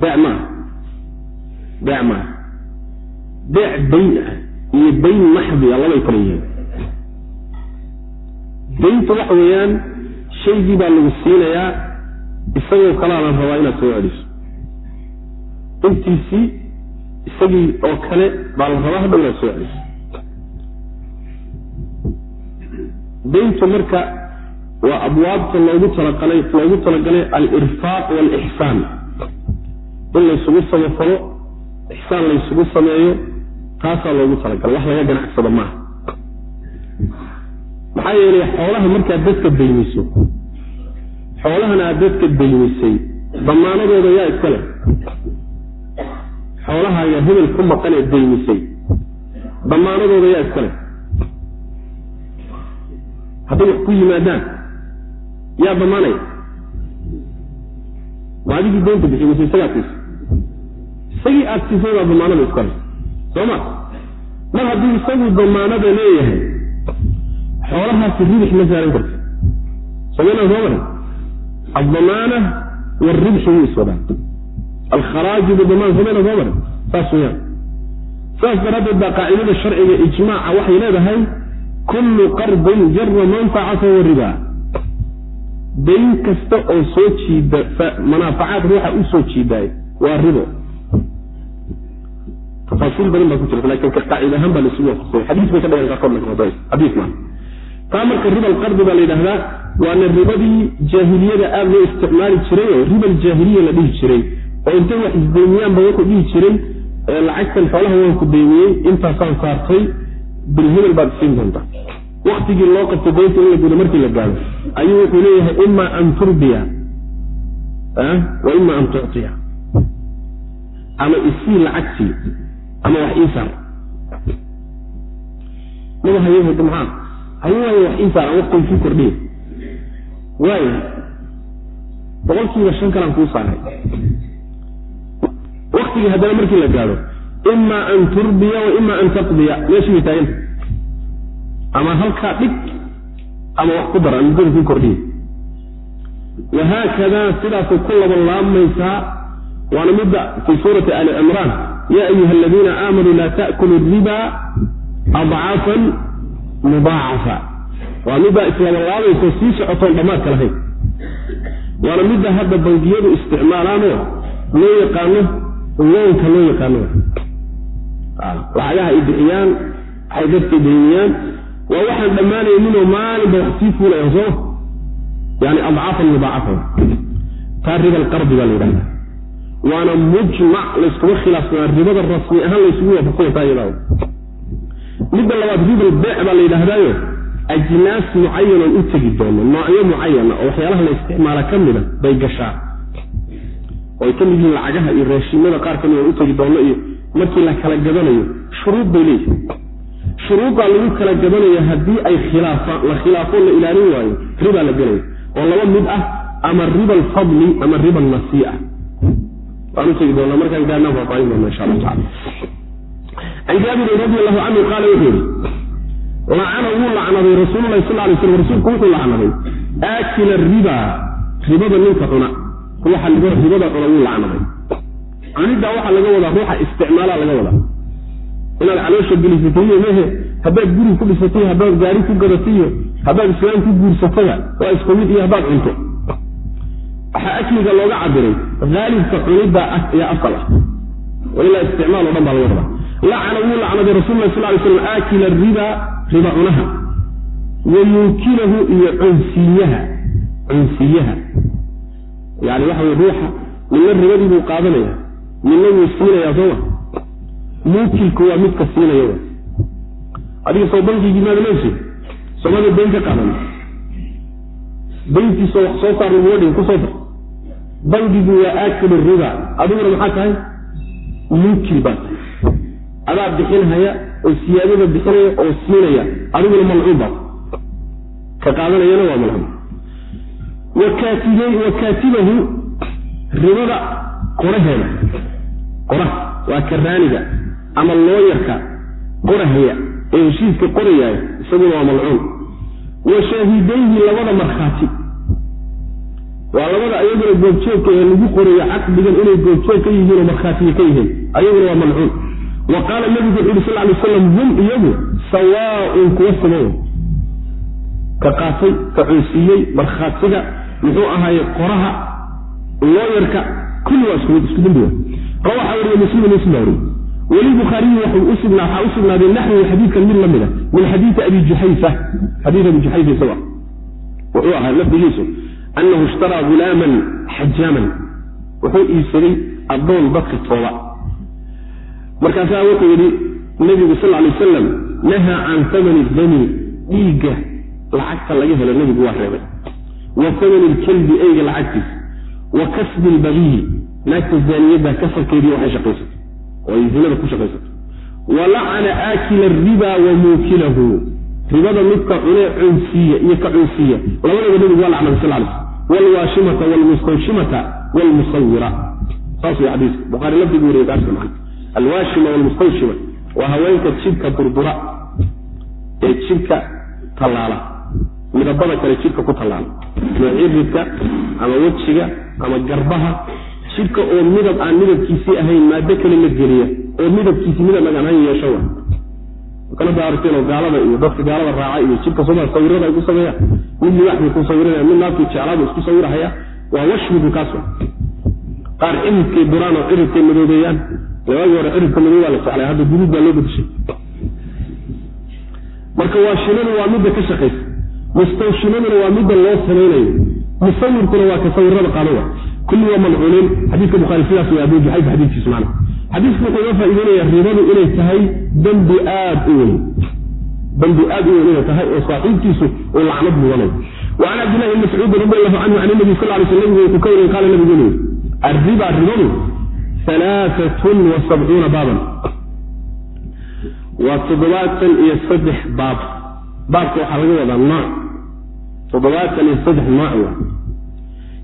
beec maaha beec maaha beec dayn ah iyo dayn maxdi a labay kala yihiin daynta waxa weeyaan shaygii baa lagu siinayaa isagoo kalaa la rabaa inaad soo celiso. Intiisii isagii oo kale baa la rabaa hadhow inaad soo celiso. Dayntu marka waa abwaabta loogu talagalay loogu talagalay alirfaaq waalixsaan in laysugu samafalo ixsaan laysugu sameeyo taasaa loogu talagalay. Wax laga ganacsado maaha maxaa yeelay xoolaha markaad dadka daymiso xoolahana aad dadka daymisay damaanadooda yaa iska leh. Xoolahaaga hebel ku maqanee daymisay damaanadooda yaa iska leh. Hadday wax ku yimaadaan yaa damaanaya waa adigii deynta bixi mise isagaa siisa isagii aad siisay baa damaanada iska leh soo ma? Mar hadduu isagu damaanada leeyahay xoolahaasi ribix ma saaran karta somayna soo marin aldamaana waalribxi wuu iswadaan. Alkharaaju bidamaan somayna soo marin saas weyaan saas daraaddeed baa qaacidada sharciga ijmaaca waxay leedahay kullu qardin jara manfaca fahuwa riba. Dayn kasta oo soo jiida manaafacaad ruuxa u soo jiidaay waa ribo. Tafaasiil badan baa ku jirta laakiin ka qaacid ahaan baa laisugu waafaqsanya xadiis bay ka dhagan qaarkood xadiis maa taa marka riba alqardi baa la yidhahdaa waana ribadii jaahiliyada aada loo isticmaali jiray oo riba aljaahiliya la dhihi jiray. Oo intay wax isdeymiyaanba wuxuu dhihi jiray lacagtan xoolaha waan ku deymiyey intaasaan saartay bilhebel baad isiin doontaa. Waktigii loo qabto daynta in la gudo markii la gaado ayuu wuxuu leeyahay ima an turbiya wa ima an tuctiya ama isii lacagtii ama wax ii saar. Maba hayo waayo wax aan waktiga kuu kordhiya waayo boqolkiiba shan kalaan kuu saaray waktigii haddana markii la gaado ima an turbiya wa ima an taqdiya meeshii bay taaganta ama halkaa dhig ama wax ku dar aan muddada kuu kordhiya wahaakadaa sidaasay ku laban laabmaysaa waana midda fii suurati ali cimraan ya ayuha aladiina aamanuu laa taakulu riba adcaafan mudaacafa waa middaa islabanlaabayso sii socotoon dhammaadka lahayn waana midda hadda bangiyadu isticmaalaanoo loo yaqaano loonka loo yaqaano. Lacagaha ay bixiyaan waxay dadka deymiyaan waa waxaan dhammaanayninoo maalinba wax sii fuulayan sooma yani adcaafan mudaacafa taa riba alqardi baa la yidhahda waana mujmac layskuma khilaafsanaa ribada rasmi ahaan laysugu waafaqsanya taa iyadaa midda labaad ribal beec baa la yidhaahdaayo ajnaas mucayanan u tegi doono noocyo mucayana oo waxyaalaha la isticmaala ka mida bay gashaa. Oo ay ka mid yihiin lacagaha iyo raashinada qaar ka mid aan u tegi doono iyo markii la kala gadanayo shuruud bay leeyihiin shuruuddaa lagu kala gadanayo haddii ay khilaafaan la khilaafo la ilaalin waayo ribaa la gelaya oo laba mid ah ama riba alfadli ama riba alnasii'a waan u tegi doonaa markaan gaarnaan faafaahin doona insha allahu tacala can radi allahu canhu qaala wuxuu yihi lacana wuu lacnaday rasuululahi sal lay slam rasuulku wuxuu lacnaday aakila riba ribada ninka cuna ruuxa ribada cuna wuu lacnaday cuniddaa waxaa laga wadaa ruuxa isticmaalaa laga wadaa. Inaad caloosha gelisataiyo mehe haddaad guri ku dhisatay haddaad gaari ku gadataiyo haddaad islaam ku guursataba waa isku mid iyo haddaad cunto. Waxaa akliga looga cabiray haalibka cunidda ayaa asal ah. Ilaa isticmaal o dhan baa laga wadaa lacana wuu lacnaday rasul lah sal lay slam aakila riba riba cunaha. Wa muukilahu iyo cunsiyaha cunsiyaha. Yani waxa wey ruuxa midna ribadii buu qaadanaya midna wuu siinayaa sooma muukilku waa midka siinaya adiga soo bankigii maada leeshi soomada dayn ka qaadan? Dayntiisoo wax soo saar laguma dhigin ku soo dar bangigu waa aakilu riba. Adiguna maxaa tahay? Muukil baa tahay adaa bixinhaya oo siyaadada bixinaya oo siinaya adiguna malcuun baa ka qaadanayana waa malcuun wa kaatibahu ribada qoraheeda. Qoraha waa karaaniga ama looyarka qorahaya ee heshiiska qorayaaya isaguna waa malcuun wa shaahidayhi labada markhaati. Waa labada ayaguna goobjoogka ee lagu qorayo caqdigan inay goobjoog ka yihiin oo markhaatiya ka yihiin ayaguna waa malcuun wa qaala nabigu wuxu yhi sal lay slam hum iyagu sawaaun kuwa sameeya ka qaatay ka cunsiiyey markhaatiga muxuu ahaaye qoraha looyarka kulli waa isku dambiga rawaxa wariye muslimin muslim wariye weli bukhaariyi waxaa u naxwi xadiidkan mid la mida min xadiii abi juxayfa xadii abi juxayfa isaga. Wuxuu ahaa lafdigiisu anahu ishtaraa gulaaman xajaaman. Wuxuu iibsaday addoon dadka tooba markaasaa wuxuu yidhi nabigu sal lay wasalam nahaa can tamani dami dhiigga lacagta laga helo nebigu waa reebay. Wa tamani lkalbi eyga lacagtiisa. Wa kasbi lbagiyi naagta zaaniyadda kasabkeedii waxay shaqaysatay. Oo ay zinada ku shaqaysato wa lacana aakila ariba wa muukilahu. Ribada midka cunee cunsiiya iyo ka cunsiiya labadaba nebigu waa lacnada sal lay wlwaashimata wlmustawshimata wlmusawira saas way xadiiska. Buhaari lafdigu wariye kaasa man alwaashima wlmustawshima waa haweenka jidhka durdura ee jidhka tallaala. Midabada kale jidhka ku tallaala. Ama ciridka ama wejiga ama garbaha. Jidhka oo midab aan midabkiisii ahayn maado kale la geliya. Oo midabkiisi midab laganhan yeesho wa kala daarteenoo gaalada iyo dadka gaalada raaca iyo jidhka soma sawirada ay ku sameeyaan mid libax bay ku sawiranaya mid naafkii jeclaaba isku sawirahaya. Waa washmigu kaas wa qaar ciridkay duraan oo ciridkay madoobeeyaan waagii hore ciridka madow baa la jeclay hadda guduud baa loo bedeshay marka waashimadu waa midda ka shaqaysa. Mustawshimaduna waa midda loo samaynayo. Musawirkuna waa ka sawirada qaada wa kulli waa malcuuniin xadiiska bukhaari sidaas way abu juxayfa xadiiskiisu macna xadiisku wuxuu iga faa'iideynaya ribadu inay tahay dembi aad u weyn. Dembi aad u weyn inay tahay oo saaxiibkiisu uu lacnad mudanayo. Wa cabdillahi bn mascuud radi allahu canhu can nabi sal lay sl nabigu wuxuu ka wariye qaala nabigu inu arriba ribadu alaaatun wa sabcuuna baaban. Waa toddobaatan iyo saddex baab. Baabka waxaa laga wadaa nooc. Toddobaatan iyo saddex nooc wa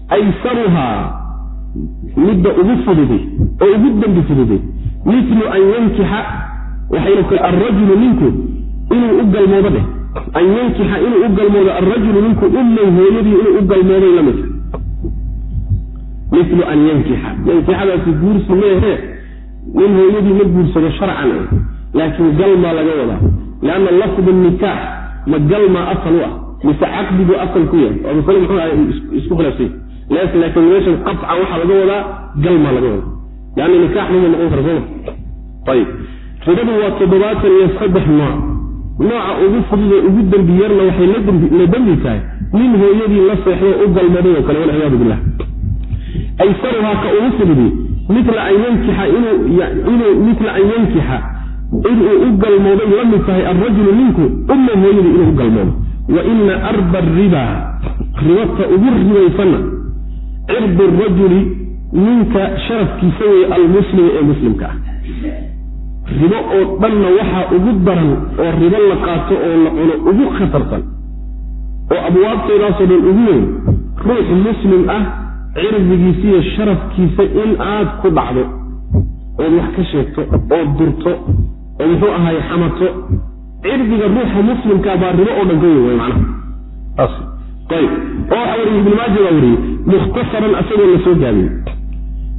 aysaruhaa midda ugu fududay oo ugu dembi fududay milu an yankixa alrajulu ninku inuu u galmoodo dheh. An yankixa inuu u galmoodo alrajulu ninku umman hooyadii inuu u galmooday la milu an yankixa yankixadaasi guursi meehe nin hooyadii ma guursado sharcan laakiin galmaa laga wadaa lianna lafdu nikaax ma galmaa asal u ah mise caqdigu asal ku yahay oo masale muxuu ahay isku khilaafsay laakiin meeshan qaطcan waxaa laga wadaa galmaa laga wadaa yani nikaax mama noqon kara sooma ayib ribadu waa toddobaatan iyo saddex nooc nooca ugu fudud ee ugu dembi yarna waxay la dembi tahay nin hooyadii la seexdo u galmaday oo kale walciyaadu billah aysaruhaa ka ugu fududi mila an yankixa inuu mila an yankixa inuu u galmooday la mid tahay alrajulu ninku umma hooyadii inuu u galmoodo. Wa ina arba riba ribata ugu ribaysanna cirdu rajuli ninka sharafkiisa wey almuslimi ee muslimka ah. Ribo oo dhanna waxaa ugu daran oo ribo la qaato oo la cuno ugu khatarsan oo abwaabteedaasoo dhan ugu weyn ruux muslim ah cirdigiisa iyo sharafkiisa in aad ku dhacdo ood wax ka sheegto oo durto oo muxuu ahaay xamato cirdiga ruuxa muslimkaa baa ribo oo dhan ka oo waxa wariye ibnu maaja baa wariyey mukhtasaran asagoo la soo gaabiyey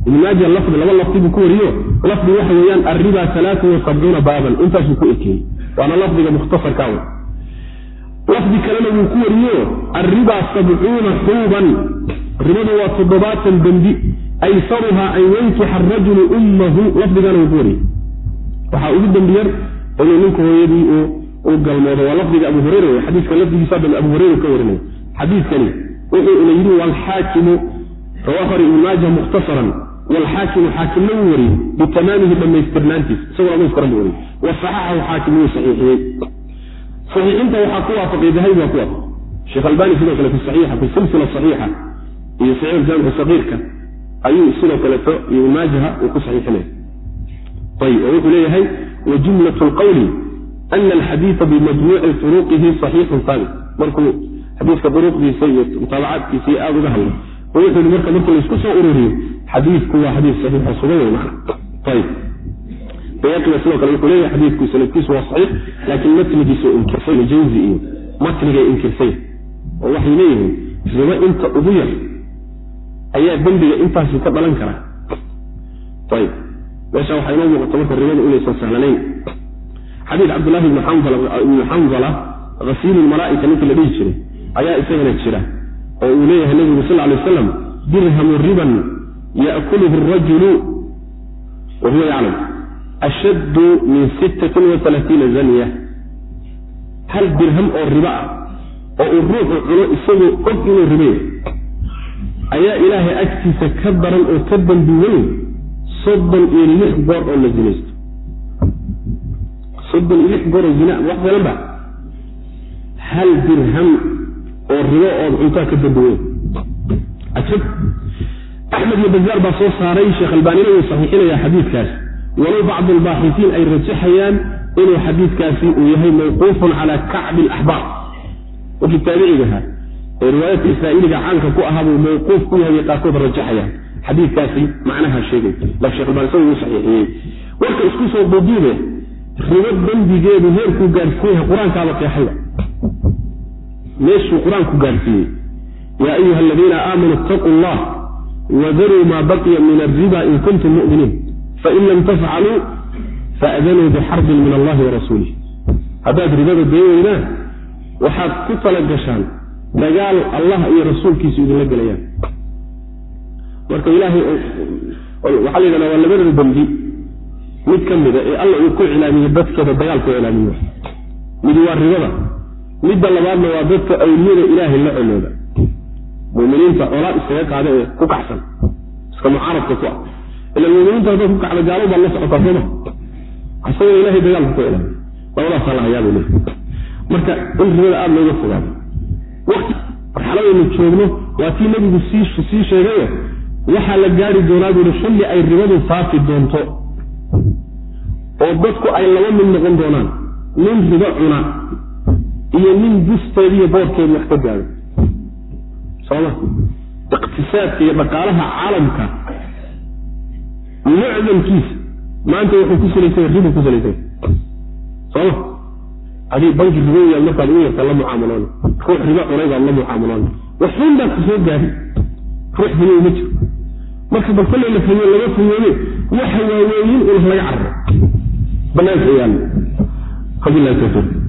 ibnu maaja lafdi laba lafdi buu ku wariyo. Lafdi waxa weeyaan arriba alaaa wa sabcuuna baaban. Intaasuu ku ekeeyey. Waana lafdiga mukhtasarkaa wey lafdi kalena wuu ku wariyo arriba sabcuuna xuuban ribadu waa toddobaatan dembi aysaruhaa an yankixa arajulu ummahu lafdigana wuu ku wariyey. Waxaa ugu dembi yar inuu ninku hooyadii u galmoodo waa lafdiga abu hureyra wey xadiiska lafdigiisa dhan abu hureyra ka warinaya xadiidkani wuxuu ina yidhi waalxaakimu rawahu ibn maaja mukhtasaran wlxaakimu xaakimna wuu wariyey bitamaamihi dhammaystirnaantiis isagoo dhamaystiran buu wariyey. Wasaxaxahu xaakim wuu saxiixiyey. Saxiixinta waxaa ku waafaqay dahabi baa ku waafaq sheekh albani sidoo kale fi saxiixa fi silsila saxiixa iyo saxiix jaamicu sagiirka ayuu sidoo kaleeto ibn maajaha uu ku saxiixinaya ayib oo wuxuu leeyahay wa jumlat lqawli ana alxadiida bimajmuuci turuqihi saxiixun saabit markuu xadiiska duruqdiisa iyo mutaabacaadkiisa iyo aada uga hadlay wuxuu yihi marka marka laysku soo ururiyo xadiidku waa xadiis saxiixo sugan wey macna. Ayib. Bayaqina sidoo kale wuxuu leeyahay xadiidku sanadkiisu waa saxiix laakiin matnigiisu inkirsay jawzi iyo matnigay inkirsay oo waxay leeyihiin ribo inta ugu yar ayaa dembiga intaasi ka dhalan kara ayib meesha waxaa inoo muuqata marka ribadu inaysan sahlanayn xadiid cabdullahi ibni xanzala hasiilu lmalaa'ika ninkii la dhihi jiray ayaa isagana jira oo uu leeyahay nabigu sal lay aslam dirhamu riban yaakuluhu rajulu wa yaclam ashaddu min sittatin wa alaaiina zaniya. Hal dirham oo ribo ah oo uu ruuxu cuno isagoo og inuu ribeyo ayaa ilaahay agtiisa ka daran oo ka dambi weyn soddon iyo lix goor oo la zinaysto soddon iyo lix goor oo zina wax badan ba. Hal dirham oo ribo ood cuntaa ka dambi weyn. Ajab axmed iyo bazaar baa soo saaray sheekh albaanina wuu saxiixinaya xadiidkaas. Walow bacdu albaaxitiin ay rajaxayaan inuu xadiidkaasi uu yahay mawquufun cala kacbi alaxbaar. Markii taabicigaha ee riwaayadka israa'iiliga caanka ku ahaa buu mawquuf ku yahay qaarkood rajaxayaan xadiidkaasi macnaha sheegay. Laakin shekh albani isagu wuu saxiixiyey. Warka isku soo duuduube ribo dembigeedu heerkuu gaadhsiin yahay qur'aankaaba qeexayba meeshuu qur'aanku gaadhsiiyey yaa ayuha aladiina aamanuu itaquu allah wadaruu maa baqiya min alriba in kuntum mu'miniin. Fain lam tafcaluu faadanuu bixarbin min allahi wa rasuulih haddaad ribada dee weydaan waxaad ku tala gashaan dagaal allah iyo rasuulkiisu idinla gelayaan marka ilaahay waxaa la yidhahda waa labadada dembi mid ka mida ee alla uu ku cilaamiyey dadkeeda dagaal ku cilaamiyo midi waa ribada. Midda labaadna waa dadka awliyada ilaahay la colooda muminiinta colaad iskaga qaada ee ku kacsan iska mucaaradka ku ah. Ila muminiinta haddaad ku kacda gaalo baad la socotaa sooma isagoo ilahay dagaalka ku cilaamiy labadaasaa la hayaabay marka in ribada aada looga fogaado marxaladaynu joogno waa tii nebigu sii sheegayo waxaa la gaari doonaa buuhi xilli ay ribadu faafi doonto. Oo dadku ay laba mid noqon doonaan nin ribo cuna iyo nin busteediiyo boorkeedu wax ka gaado sooma iqtisaadka iyo dhaqaalaha caalamka mucdamkiisa maanta wuxuu ku salaysanya ribu ku salaysanya sooma adii banki riboyaad markaad u yarta la mucaamaloona ruux ribo cunay baad la mucaamaloona waxun baad ku soo gaari ruux fayow ma jiro. Marka bal kollay la fayo laga fayoobe waxa waaweeyin un laga cararo banaanka tawfiiq